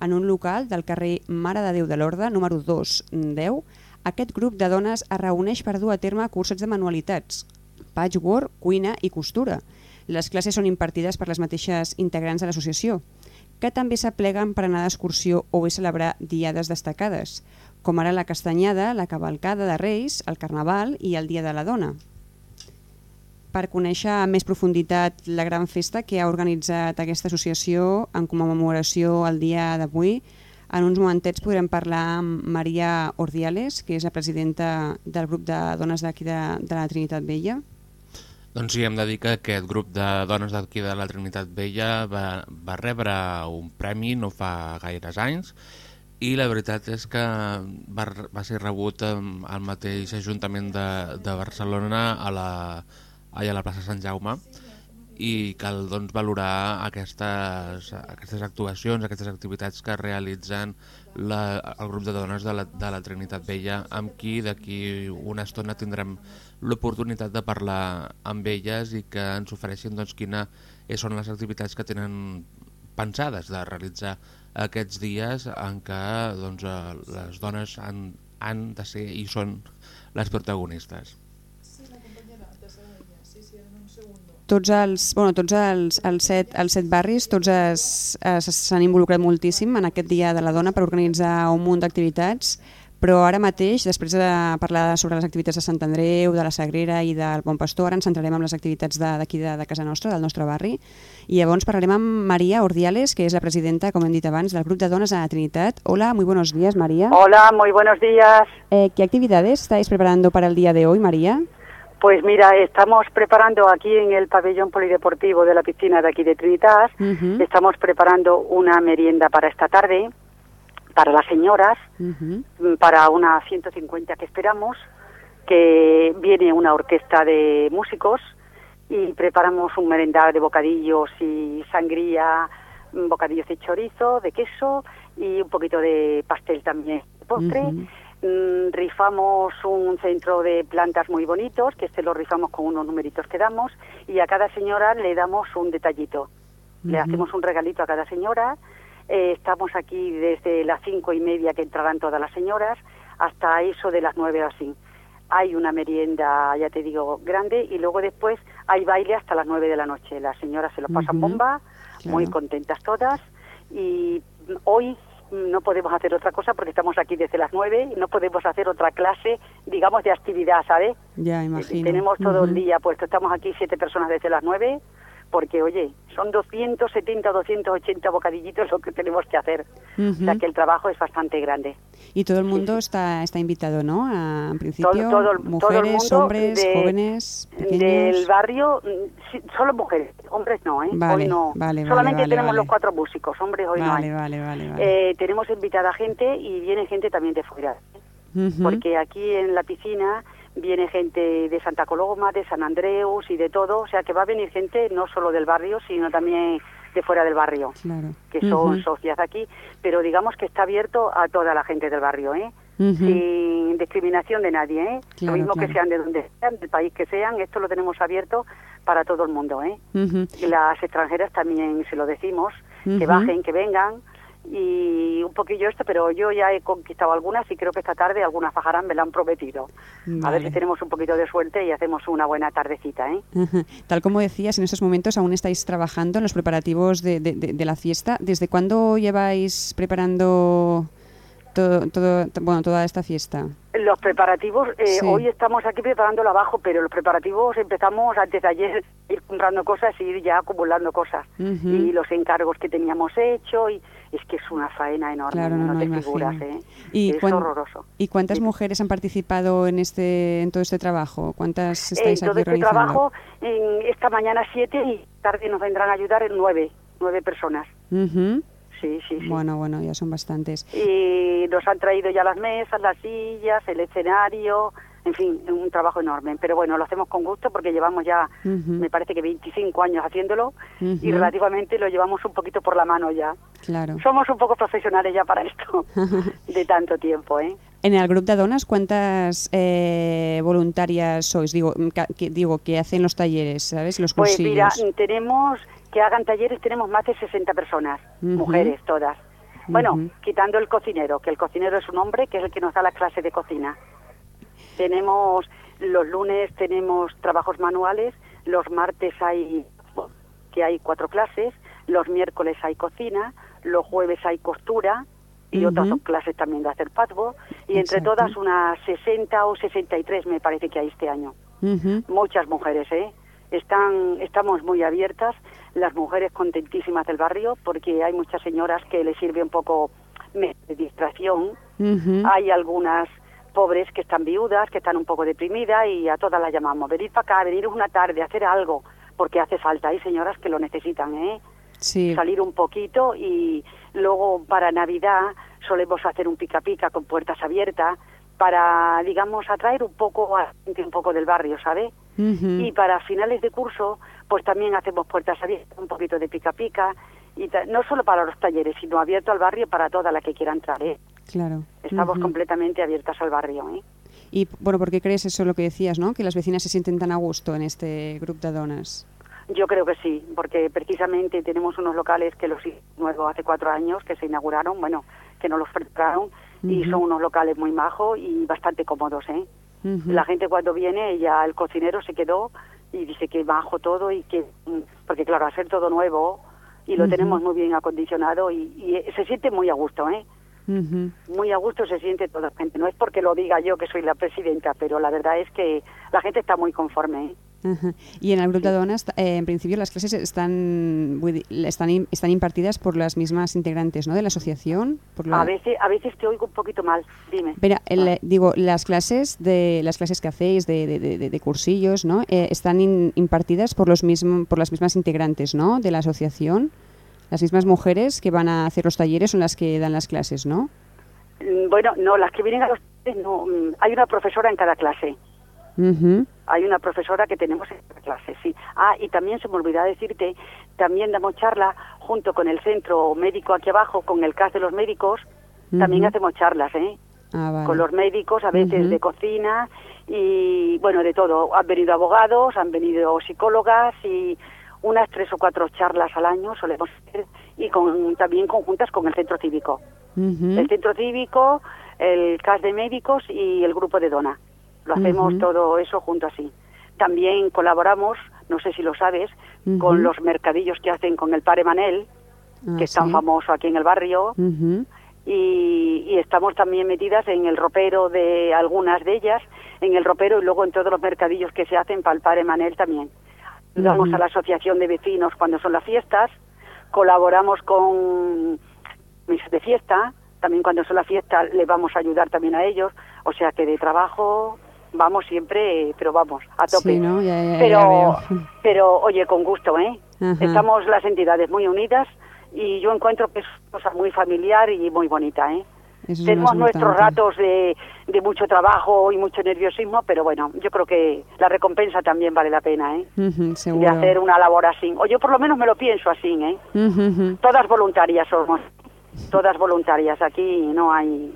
En un local del carrer Mare de Déu de l'Orde, número 210, aquest grup de dones es reuneix per dur a terme cursets de manualitats, patchwork, cuina i costura. Les classes són impartides per les mateixes integrants de l'associació, que també s'apleguen per anar d'excursió o bé celebrar diades destacades, com ara la castanyada, la cavalcada de Reis, el Carnaval i el Dia de la Dona per conèixer amb més profunditat la gran festa que ha organitzat aquesta associació en commemoració al dia d'avui. En uns momentets podrem parlar amb Maria Ordiales, que és la presidenta del grup de dones d'aquí de, de la Trinitat Vella. Doncs sí, hem de dir que aquest grup de dones d'aquí de la Trinitat Vella va, va rebre un premi no fa gaires anys i la veritat és que va, va ser rebut al mateix Ajuntament de, de Barcelona a la, allà a la plaça Sant Jaume i cal doncs, valorar aquestes, aquestes actuacions, aquestes activitats que realitzen la, el grup de dones de la, de la Trinitat Vella amb qui d'aquí una estona tindrem l'oportunitat de parlar amb elles i que ens ofereixin doncs, quina són les activitats que tenen pensades de realitzar aquests dies en què doncs, les dones han, han de ser i són les protagonistes. Tots els, bueno, tots els, els, set, els set barris tots s'han involucrat moltíssim en aquest Dia de la Dona per organitzar un munt d'activitats, però ara mateix, després de parlar sobre les activitats de Sant Andreu, de la Sagrera i del Bon Pastor, ara ens centrarem en les activitats d'aquí de, de, de casa nostra, del nostre barri, i llavors parlarem amb Maria Ordiales, que és la presidenta, com hem dit abans, del grup de dones a la Trinitat. Hola, muy buenos días, María. Hola, muy buenos días. Eh, ¿Qué actividades estáis preparando para el día de hoy, María? Pues mira, estamos preparando aquí en el pabellón polideportivo de la piscina de aquí de Trinitas, estamos preparando una merienda para esta tarde, para las señoras, para unas 150 que esperamos, que viene una orquesta de músicos y preparamos un merendar de bocadillos y sangría, bocadillos de chorizo, de queso y un poquito de pastel también, postre. Mm, rifamos un centro de plantas muy bonitos, que este lo rifamos con unos numeritos que damos, y a cada señora le damos un detallito. Le hacemos un regalito a cada señora. Eh, estamos aquí desde las cinco y media que entrarán todas las señoras hasta eso de las nueve así. Hay una merienda, ya te digo, grande y luego después hay baile hasta las nueve de la noche. Las señoras se lo pasan bomba, muy contentas todas. Y hoy no podemos hacer otra cosa porque estamos aquí desde las 9 y no podemos hacer otra clase, digamos, de actividad, ¿sabes? Ya, imagino. Tenemos todo el día puesto, estamos aquí siete personas desde las 9 porque, oye, son 270 o 280 bocadillitos lo que tenemos que hacer. O sea que el trabajo es bastante grande. Y todo el mundo está, está invitado, ¿no? A, en principio, Todo- todo el- mujeres, todo el mundo hombres, de- jóvenes, pequeños. Del barrio, mm, sí, solo mujeres, hombres no, ¿eh? Vale, hoy no. vale, Solamente vale, tenemos los cuatro músicos, hombres hoy no Vale, hay. vale, vale, vale. Eh, tenemos invitada gente y viene gente también de fuera. Ujú. Porque aquí en la piscina viene gente de Santa Coloma, de San Andreus y de todo. O sea que va a venir gente no solo del barrio, sino también de fuera del barrio, Claro. que son socias aquí. Pero digamos que está abierto a toda la gente del barrio, ¿eh? Sin discriminación de nadie, ¿eh? Claro, Lo mismo claro. que sean de donde sean, del país que sean, esto lo tenemos abierto para todo el mundo, ¿eh? Las extranjeras también se lo decimos, que bajen, que vengan y un poquillo esto, pero yo ya he conquistado algunas y creo que esta tarde algunas bajarán, me lo han prometido. A ver si tenemos un poquito de suerte y hacemos una buena tardecita, ¿eh? Tal como decías, en estos momentos aún estáis trabajando en los preparativos de, de- de- de la fiesta. ¿Desde cuándo lleváis preparando todo, todo, bueno, toda esta fiesta? Los preparativos, eh, Sí. hoy estamos aquí preparándolo abajo, pero los preparativos empezamos antes de ayer, ir comprando cosas y ir ya acumulando cosas. Y los encargos que teníamos hecho, y es que es una faena enorme, Claro, no, no, no, te imagino. figuras, ¿eh? ¿Y, es horroroso. ¿Y cuántas Sí. mujeres han participado en este en todo este trabajo? ¿Cuántas En estáis todo aquí este organizando? trabajo, en esta mañana siete y tarde nos vendrán a ayudar en nueve, nueve personas. Ujú. Sí, sí, sí. Bueno, bueno, ya son bastantes. Y nos han traído ya las mesas, las sillas, el escenario, en fin, un trabajo enorme. Pero bueno, lo hacemos con gusto porque llevamos ya, me parece que 25 años haciéndolo y relativamente lo llevamos un poquito por la mano ya. Claro. Somos un poco profesionales ya para esto, [laughs] de tanto tiempo, ¿eh? En el grupo de donas, ¿cuántas eh, voluntarias sois? Digo, mm, que, digo, que hacen los talleres, ¿sabes? Los Pues cursillos. mira, tenemos que hagan talleres, tenemos más de 60 personas, mujeres todas. Bueno, quitando el cocinero, que el cocinero es un hombre, que es el que nos da las clases de cocina. Tenemos, los lunes tenemos trabajos manuales, los martes hay, que hay cuatro clases, los miércoles hay cocina, los jueves hay costura y otras clases también de hacer patvo, y entre Exacto. todas unas 60 o 63 me parece que hay este año muchas mujeres, ¿eh? Están, estamos muy abiertas, las mujeres contentísimas del barrio, porque hay muchas señoras que les sirve un poco de distracción. Hay algunas pobres que están viudas, que están un poco deprimidas y a todas las llamamos, venid para acá, venir una tarde, a hacer algo, porque hace falta. Hay señoras que lo necesitan, ¿eh? Sí. Salir un poquito y luego para Navidad solemos hacer un pica pica con puertas abiertas para, digamos, atraer un poco a la gente un poco del barrio, ¿sabe? Ujú. Y para finales de curso, pues también hacemos puertas abiertas, un poquito de pica pica, y no solo para los talleres, sino abierto al barrio para toda la que quiera entrar. ¿eh? Claro. Estamos completamente abiertas al barrio. ¿eh? Y bueno, ¿por qué crees eso lo que decías, no? Que las vecinas se sienten tan a gusto en este grupo de donas. Yo creo que sí, porque precisamente tenemos unos locales que los nuevos hace cuatro años, que se inauguraron, bueno, que nos los prepararon, y son unos locales muy majos y bastante cómodos. ¿eh? La gente cuando viene, ya el cocinero se quedó y dice que bajo todo y que, porque claro, ser todo nuevo y lo tenemos muy bien acondicionado y, y se siente muy a gusto, ¿eh? Muy a gusto se siente toda la gente. No es porque lo diga yo que soy la presidenta, pero la verdad es que la gente está muy conforme, ¿eh? Ajá. Y en el grupo de donas, eh, en principio, las clases están, vull dir, están, están impartidas por las mismas integrantes, ¿no? De la asociación. Por la- A veces, a veces te oigo un poquito mal, dime. El, eh, digo, las clases de las clases que hacéis de, de- de- de- de cursillos, ¿no? Eh, están in- impartidas por los mismos por las mismas integrantes, ¿no? De la asociación, las mismas mujeres que van a hacer los talleres son las que dan las clases, ¿no? Mm, Bueno, no, las que vienen a los no, mm, hay una profesora en cada clase. Ujú. Hay una profesora que tenemos en cada clase, sí. Ah, y también se me olvidaba decirte, también damos charla junto con el centro médico aquí abajo, con el CAS de los médicos, también hacemos charlas, ¿eh? Ah, vale. Con los médicos, a veces de cocina y, bueno, de todo. Han venido abogados, han venido psicólogas y unas tres o cuatro charlas al año solemos hacer y con, también conjuntas con el centro cívico. El centro cívico, el CAS de médicos y el grupo de Dona. Lo hacemos todo eso junto así. También colaboramos, no sé si lo sabes, con los mercadillos que hacen con el Pare Manel, Ah, que es tan sí. famoso aquí en el barrio, Ujú. y, y estamos también metidas en el ropero de algunas de ellas, en el ropero y luego en todos los mercadillos que se hacen para el Padre Manel también. Ujú. a la asociación de vecinos cuando son las fiestas, colaboramos con mis de fiesta, también cuando son las fiestas les vamos a ayudar también a ellos, o sea que de trabajo vamos siempre, pero vamos, a tope. Sí, no? Pero, [laughs] pero oye, con gusto, ¿eh? Ajá. Estamos las entidades muy unidas y yo encuentro que es una cosa muy familiar y muy bonita, ¿eh? Eso Tenemos nuestros ratos de, de mucho trabajo y mucho nerviosismo, pero bueno, yo creo que la recompensa también vale la pena, ¿eh? Mhm, De hacer una labor así. O yo por lo menos me lo pienso así, ¿eh? Todas voluntarias somos, todas voluntarias. Aquí no hay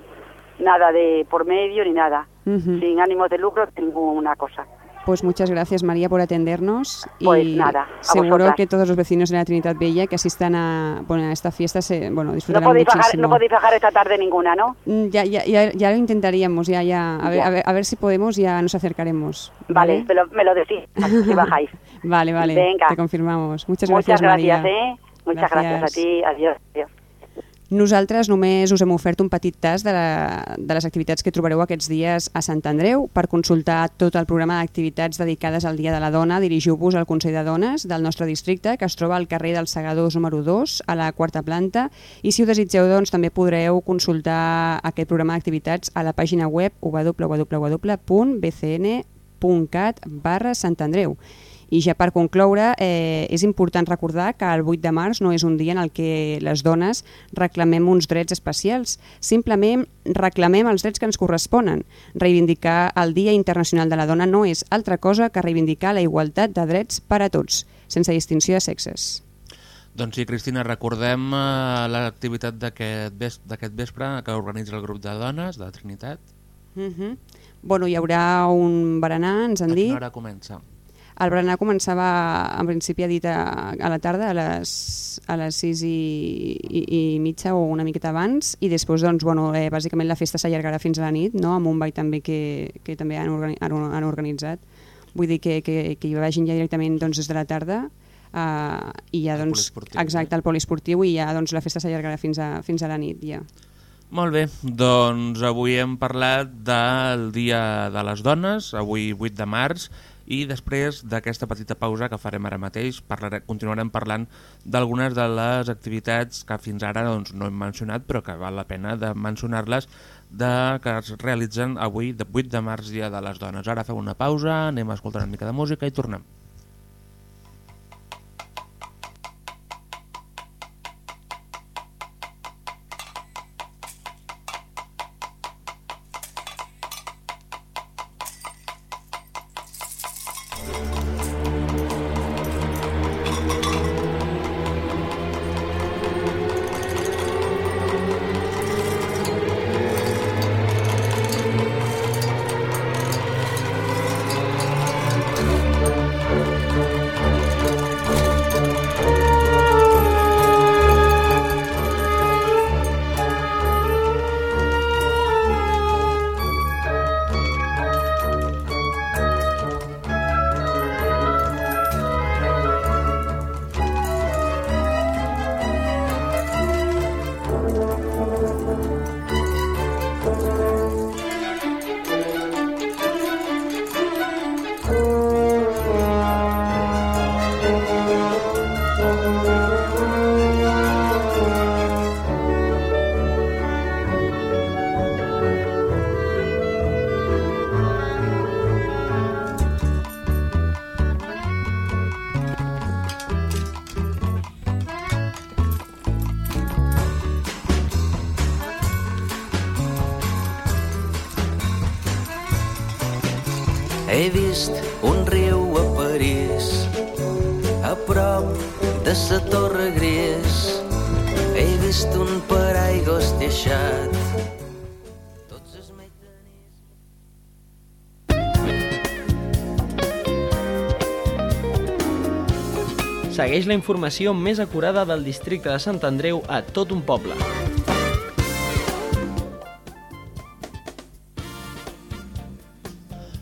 nada de por medio ni nada. Mhm. Sin ánimos de lucro, ninguna cosa. Pues muchas gracias María por atendernos Pues y nada, seguro vosotras. que todos los vecinos de la Trinidad Bella que asistan a, bueno, a esta fiesta se, bueno, No disfrutarán bajar, muchísimo. no podéis bajar esta tarde ninguna, ¿no? Mm, Ya, ya, ya, ya lo intentaríamos, ya, ya. A, ver, Ya. a, ver, a ver si podemos, ya nos acercaremos. Vale, me lo, me lo decís, si bajáis. [laughs] Vale, vale, Venga. te confirmamos. Muchas, Muchas gracias, gracias, María. ¿eh? Muchas gracias. a ti. Adiós. adiós. Nosaltres només us hem ofert un petit tas de, la, de les activitats que trobareu aquests dies a Sant Andreu. Per consultar tot el programa d'activitats dedicades al Dia de la Dona, dirigiu-vos al Consell de Dones del nostre districte, que es troba al carrer dels Segadors número 2, a la quarta planta. I si ho desitgeu, doncs, també podreu consultar aquest programa d'activitats a la pàgina web www.bcn.cat barra Sant Andreu. I ja per concloure, eh, és important recordar que el 8 de març no és un dia en el que les dones reclamem uns drets especials, simplement reclamem els drets que ens corresponen. Reivindicar el Dia Internacional de la Dona no és altra cosa que reivindicar la igualtat de drets per a tots, sense distinció de sexes. Doncs sí, Cristina, recordem eh, l'activitat d'aquest ves d'aquest vespre que organitza el grup de dones de Trinitat. Uh Bueno, hi haurà un berenar, ens han A dit. quina hora comença? El berenar començava, en principi, ha dit a, a la tarda, a les, a les 6 i, i, i mitja o una miqueta abans, i després, doncs, bueno, eh, bàsicament la festa s'allargarà fins a la nit, no? amb un ball també que, que també han, organi han, han organitzat. Vull dir que, que, que hi vagin ja directament doncs, des de la tarda eh, i ja, doncs, poliesportiu, exacte, eh? al poliesportiu i ja doncs, la festa s'allargarà fins, a, fins a la nit, ja. Molt bé, doncs avui hem parlat del Dia de les Dones, avui 8 de març, i després d'aquesta petita pausa que farem ara mateix parlaré, continuarem parlant d'algunes de les activitats que fins ara doncs, no hem mencionat però que val la pena de mencionar-les de, que es realitzen avui, de 8 de març, Dia de les Dones. Ara fem una pausa, anem a escoltar una mica de música i tornem. Segueix la informació més acurada del districte de Sant Andreu a tot un poble.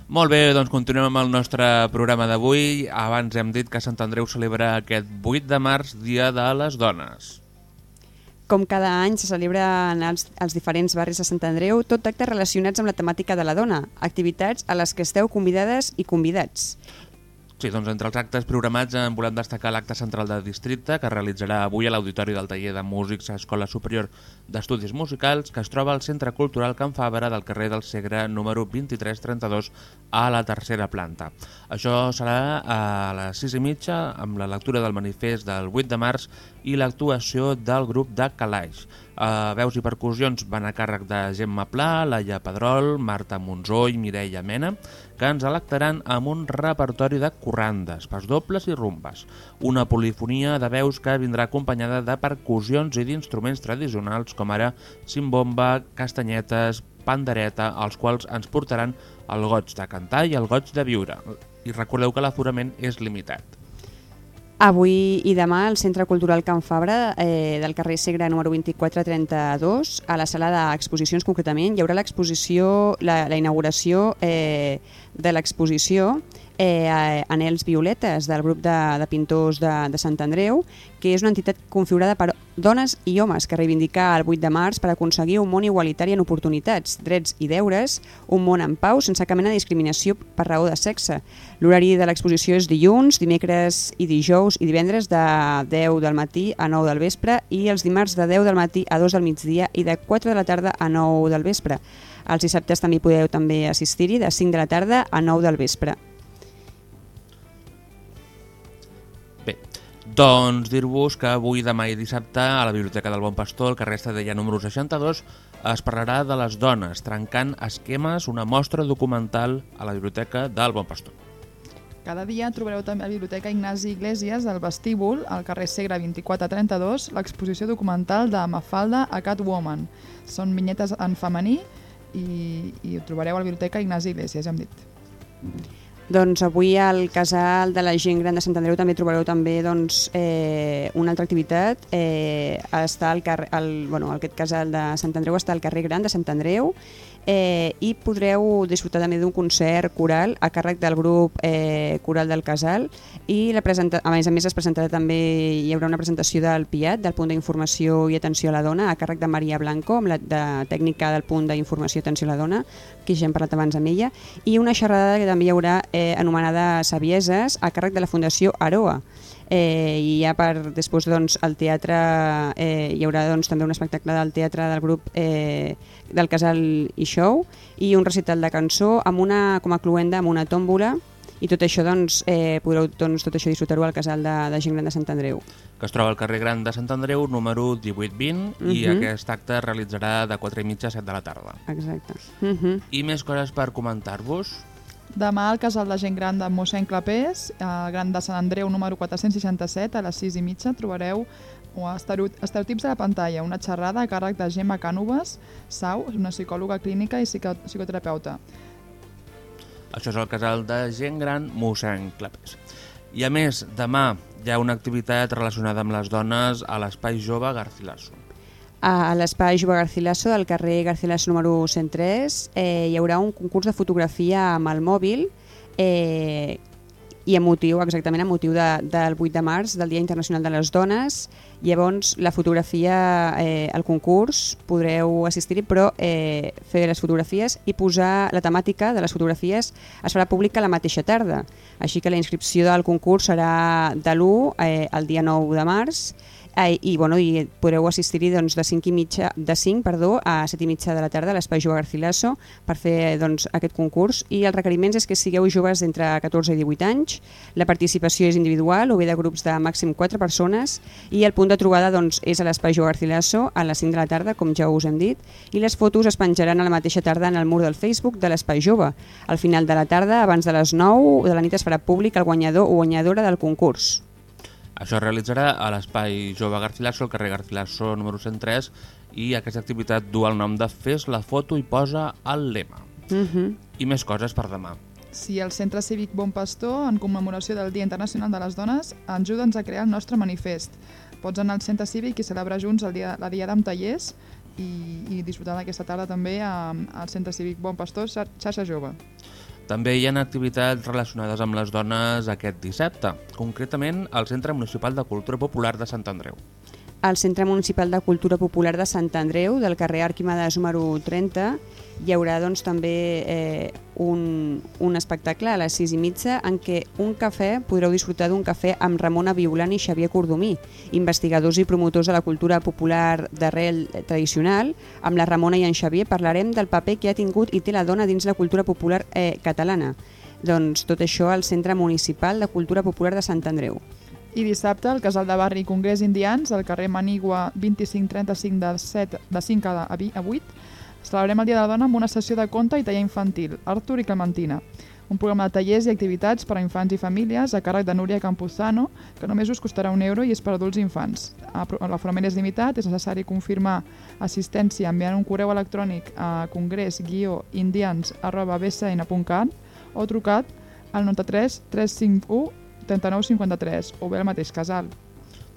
Molt bé, doncs continuem amb el nostre programa d'avui. Abans hem dit que Sant Andreu celebra aquest 8 de març, Dia de les Dones. com cada any se celebren als, als diferents barris de Sant Andreu tot actes relacionats amb la temàtica de la dona, activitats a les que esteu convidades i convidats. Sí, doncs entre els actes programats en volem destacar l'acte central del districte que realitzarà avui a l'Auditori del Taller de Músics a Escola Superior d'Estudis Musicals que es troba al Centre Cultural Can Fabra del carrer del Segre número 2332 a la tercera planta. Això serà a les 6 i mitja amb la lectura del manifest del 8 de març i l'actuació del grup de Calaix. Uh, veus i percussions van a càrrec de Gemma Pla, Laia Pedrol, Marta Monzó i Mireia Mena, que ens electaran amb un repertori de corrandes, pas dobles i rumbes. Una polifonia de veus que vindrà acompanyada de percussions i d'instruments tradicionals com ara simbomba, castanyetes, pandereta, els quals ens portaran el goig de cantar i el goig de viure. I recordeu que l'aforament és limitat. Avui i demà al Centre Cultural Can Fabra eh, del carrer Segre número 2432 a la sala d'exposicions concretament hi haurà l'exposició, la, la inauguració eh, de l'exposició eh, Anels Violetes del grup de, de pintors de, de Sant Andreu, que és una entitat configurada per dones i homes que reivindica el 8 de març per aconseguir un món igualitari en oportunitats, drets i deures, un món en pau sense cap mena de discriminació per raó de sexe. L'horari de l'exposició és dilluns, dimecres i dijous i divendres de 10 del matí a 9 del vespre i els dimarts de 10 del matí a 2 del migdia i de 4 de la tarda a 9 del vespre. Els dissabtes també podeu també assistir-hi de 5 de la tarda a 9 del vespre. Doncs dir-vos que avui, demà i dissabte, a la Biblioteca del Bon Pastor, al carrer Estadella número 62, es parlarà de les dones, trencant esquemes, una mostra documental a la Biblioteca del Bon Pastor. Cada dia trobareu també a la Biblioteca Ignasi Iglesias del vestíbul, al carrer Segre 2432, l'exposició documental de Mafalda a Catwoman. Són vinyetes en femení i, i ho trobareu a la Biblioteca Ignasi Iglesias, ja hem dit. Doncs avui al casal de la gent gran de Sant Andreu també trobareu també doncs, eh, una altra activitat. Eh, està al carrer, el, bueno, aquest casal de Sant Andreu està al carrer Gran de Sant Andreu eh, i podreu disfrutar també d'un concert coral a càrrec del grup eh, Coral del Casal i la presenta a més a més es presentarà també hi haurà una presentació del PIAT, del punt d'informació i atenció a la dona, a càrrec de Maria Blanco, amb la de tècnica del punt d'informació i atenció a la dona, que ja hem parlat abans amb ella, i una xerrada que també hi haurà eh, anomenada Sabieses a càrrec de la Fundació Aroa. Eh, i ja per després doncs, el teatre eh, hi haurà doncs, també un espectacle del teatre del grup eh, del Casal i Show i un recital de cançó amb una, com a cluenda amb una tòmbola i tot això doncs, eh, podreu doncs, tot això disfrutar-ho al casal de, de gent gran de Sant Andreu. Que es troba al carrer Gran de Sant Andreu, número 1820, uh -huh. i aquest acte es realitzarà de 4 i mitja a 7 de la tarda. Exacte. Uh -huh. I més coses per comentar-vos? Demà al casal de gent gran de mossèn Clapés, al Gran de Sant Andreu número 467, a les 6 i mitja, trobareu o estereotips de la pantalla, una xerrada a càrrec de Gemma Cànoves, Sau, una psicòloga clínica i psicoterapeuta. Això és el casal de gent gran mossèn Clapés. I a més, demà hi ha una activitat relacionada amb les dones a l'Espai Jove Garcilaso. A l'Espai Jove Garcilaso, del carrer Garcilaso número 103, eh, hi haurà un concurs de fotografia amb el mòbil eh, i a motiu, exactament a motiu de, del 8 de març, del Dia Internacional de les Dones. Llavors, la fotografia, eh, al concurs, podreu assistir-hi, però eh, fer les fotografies i posar la temàtica de les fotografies es farà pública la mateixa tarda. Així que la inscripció del concurs serà de l'1 eh, al dia 9 de març eh, i, bueno, i podreu assistir-hi doncs, de 5 i mitja, de 5 perdó, a 7 i mitja de la tarda a l'Espai Jove Garcilaso per fer doncs, aquest concurs i els requeriments és que sigueu joves d'entre 14 i 18 anys, la participació és individual o bé de grups de màxim 4 persones i el punt de trobada doncs, és a l'Espai Jove Garcilaso a les 5 de la tarda, com ja us hem dit, i les fotos es penjaran a la mateixa tarda en el mur del Facebook de l'Espai Jove. Al final de la tarda, abans de les 9 de la nit es farà públic el guanyador o guanyadora del concurs. Això es realitzarà a l'Espai Jove Garcilaso, al carrer Garcilaso número 103, i aquesta activitat du el nom de Fes la foto i posa el lema. Uh -huh. I més coses per demà. Si el Centre Cívic Bon Pastor, en commemoració del Dia Internacional de les Dones, ajuda'ns a crear el nostre manifest. Pots anar al Centre Cívic i celebrar junts el dia, la Diada amb tallers i, i disfrutar d'aquesta tarda també al Centre Cívic Bon Pastor, xarxa jove. També hi ha activitats relacionades amb les dones aquest dissabte, concretament al Centre Municipal de Cultura Popular de Sant Andreu. al Centre Municipal de Cultura Popular de Sant Andreu, del carrer Arquimades número 30, hi haurà doncs, també eh, un, un espectacle a les 6 i mitja en què un cafè podreu disfrutar d'un cafè amb Ramona Violant i Xavier Cordomí, investigadors i promotors de la cultura popular d'arrel tradicional. Amb la Ramona i en Xavier parlarem del paper que ha tingut i té la dona dins la cultura popular eh, catalana. Doncs tot això al Centre Municipal de Cultura Popular de Sant Andreu. I dissabte, al Casal de Barri Congrés Indians, al carrer Manigua 2535 de, 7, de 5 a 8, celebrem el Dia de la Dona amb una sessió de conte i taller infantil, Artur i Clementina. Un programa de tallers i activitats per a infants i famílies a càrrec de Núria Campuzano, que només us costarà un euro i és per adults i infants. L'aforament és limitat, és necessari confirmar assistència enviant un correu electrònic a congrés-indians.bcn.cat o trucat al 93 351 3953 o bé al mateix casal.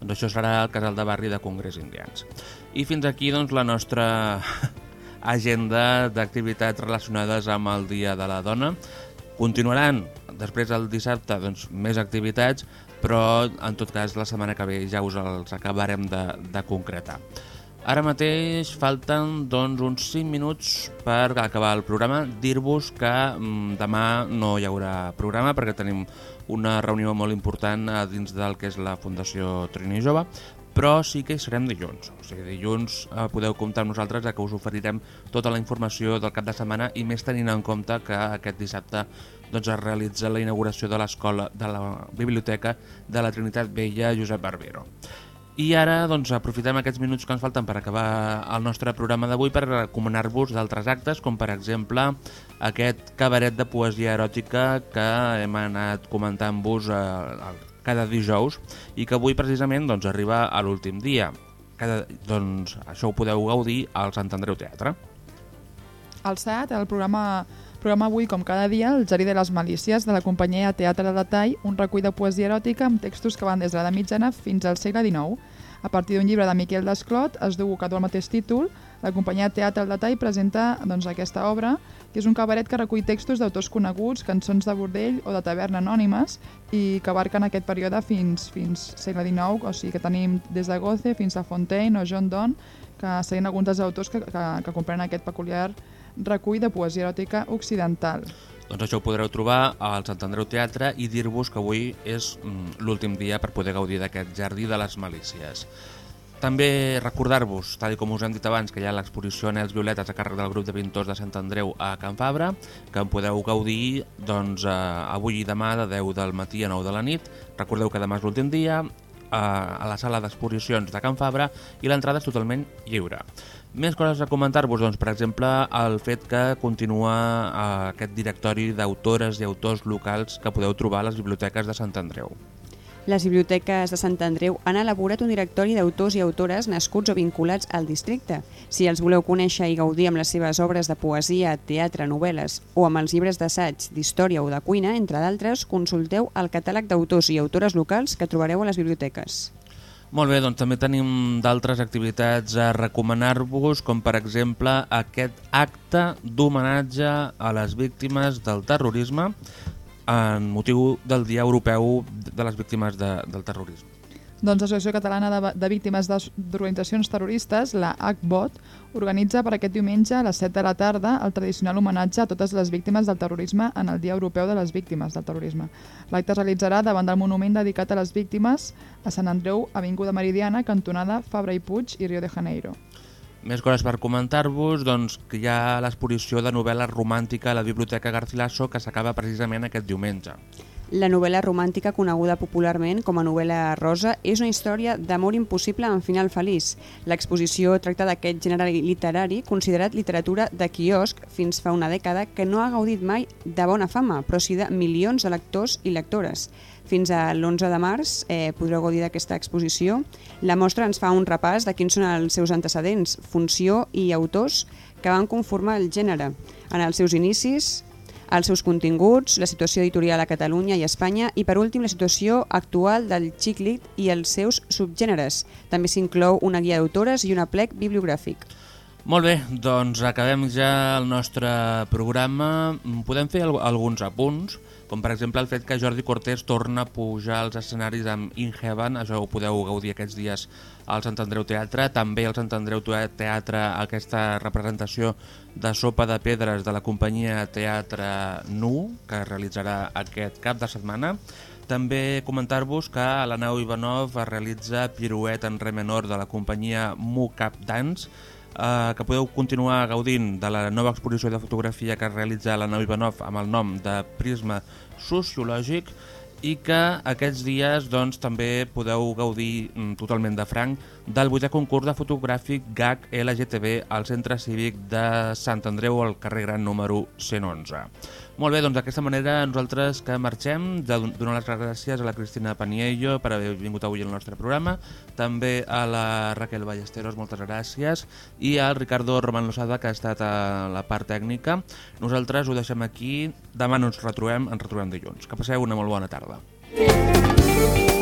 Doncs això serà el casal de barri de Congrés Indians. I fins aquí doncs, la nostra agenda d'activitats relacionades amb el Dia de la Dona. Continuaran després del dissabte doncs, més activitats, però en tot cas la setmana que ve ja us els acabarem de, de concretar. Ara mateix falten doncs, uns 5 minuts per acabar el programa. Dir-vos que mm, demà no hi haurà programa perquè tenim una reunió molt important dins del que és la Fundació Trini Jove, però sí que hi serem dilluns. O sigui, dilluns eh, podeu comptar amb nosaltres que us oferirem tota la informació del cap de setmana i més tenint en compte que aquest dissabte doncs, es realitza la inauguració de l'escola de la Biblioteca de la Trinitat Vella Josep Barbero. I ara doncs, aprofitem aquests minuts que ens falten per acabar el nostre programa d'avui per recomanar-vos d'altres actes, com per exemple aquest cabaret de poesia eròtica que hem anat comentant-vos eh, cada dijous i que avui precisament doncs, arriba a l'últim dia. Cada, doncs, això ho podeu gaudir al Sant Andreu Teatre. El SAT, el programa programa avui, com cada dia, el Jari de les Malícies, de la companyia Teatre de Tall, un recull de poesia eròtica amb textos que van des de la mitjana fins al segle XIX. A partir d'un llibre de Miquel Desclot, es diu que el mateix títol, la companyia Teatre del Tall presenta doncs, aquesta obra, que és un cabaret que recull textos d'autors coneguts, cançons de bordell o de taverna anònimes i que abarquen aquest període fins, fins segle XIX, o sigui que tenim des de Goethe fins a Fontaine o John Donne, que serien alguns dels autors que, que, que comprenen aquest peculiar recull de poesia eròtica occidental. Doncs això ho podreu trobar al Sant Andreu Teatre i dir-vos que avui és mm, l'últim dia per poder gaudir d'aquest Jardí de les Malícies. També recordar-vos, tal com us hem dit abans, que hi ha l'exposició Anels Violetes a càrrec del grup de pintors de Sant Andreu a Can Fabra, que en podeu gaudir doncs, eh, avui i demà de 10 del matí a 9 de la nit. Recordeu que demà és l'últim dia, eh, a la sala d'exposicions de Can Fabra i l'entrada és totalment lliure. Més coses a comentar-vos, doncs, per exemple, el fet que continua eh, aquest directori d'autores i autors locals que podeu trobar a les biblioteques de Sant Andreu. Les biblioteques de Sant Andreu han elaborat un directori d'autors i autores nascuts o vinculats al districte. Si els voleu conèixer i gaudir amb les seves obres de poesia, teatre, novel·les o amb els llibres d'assaig, d'història o de cuina, entre d'altres, consulteu el catàleg d'autors i autores locals que trobareu a les biblioteques. Molt bé, doncs també tenim d'altres activitats a recomanar-vos, com per exemple aquest acte d'homenatge a les víctimes del terrorisme en motiu del Dia Europeu de les Víctimes de, del Terrorisme. Doncs l'Associació Catalana de, de Víctimes d'Organitzacions Terroristes, la HBOT, organitza per aquest diumenge a les 7 de la tarda el tradicional homenatge a totes les víctimes del terrorisme en el Dia Europeu de les Víctimes del Terrorisme. L'acte es realitzarà davant del monument dedicat a les víctimes a Sant Andreu, Avinguda Meridiana, cantonada Fabra i Puig i Rio de Janeiro. Més coses per comentar-vos, doncs que hi ha l'exposició de novel·la romàntica a la Biblioteca Garcilaso que s'acaba precisament aquest diumenge. La novel·la romàntica, coneguda popularment com a novel·la rosa, és una història d'amor impossible amb final feliç. L'exposició tracta d'aquest gènere literari considerat literatura de quiosc fins fa una dècada que no ha gaudit mai de bona fama, però sí de milions de lectors i lectores. Fins a l'11 de març eh, podreu gaudir d'aquesta exposició. La mostra ens fa un repàs de quins són els seus antecedents, funció i autors que van conformar el gènere en els seus inicis, els seus continguts, la situació editorial a Catalunya i Espanya i, per últim, la situació actual del xiclit i els seus subgèneres. També s'inclou una guia d'autores i un aplec bibliogràfic. Molt bé, doncs acabem ja el nostre programa. Podem fer alguns apunts, com per exemple el fet que Jordi Cortés torna a pujar als escenaris amb In Heaven, això ho podeu gaudir aquests dies al Sant Andreu Teatre, també al Sant Andreu Teatre aquesta representació de Sopa de Pedres de la companyia Teatre Nu, que es realitzarà aquest cap de setmana. També comentar-vos que la nau Ivanov es realitza Piruet en re menor de la companyia Mu Cap Dance, eh, que podeu continuar gaudint de la nova exposició de fotografia que es realitza a la nau Ivanov amb el nom de Prisma Sociològic i que aquests dies doncs, també podeu gaudir mm, totalment de franc del vuitè concurs de fotogràfic GAC LGTB al Centre Cívic de Sant Andreu al carrer Gran número 111. Molt bé, doncs d'aquesta manera nosaltres que marxem, de donar les gràcies a la Cristina Paniello per haver vingut avui al nostre programa, també a la Raquel Ballesteros, moltes gràcies, i al Ricardo Roman Losada, que ha estat a la part tècnica. Nosaltres ho deixem aquí, demà no ens retrobem, ens retrobem dilluns. Que passeu una molt bona tarda. Música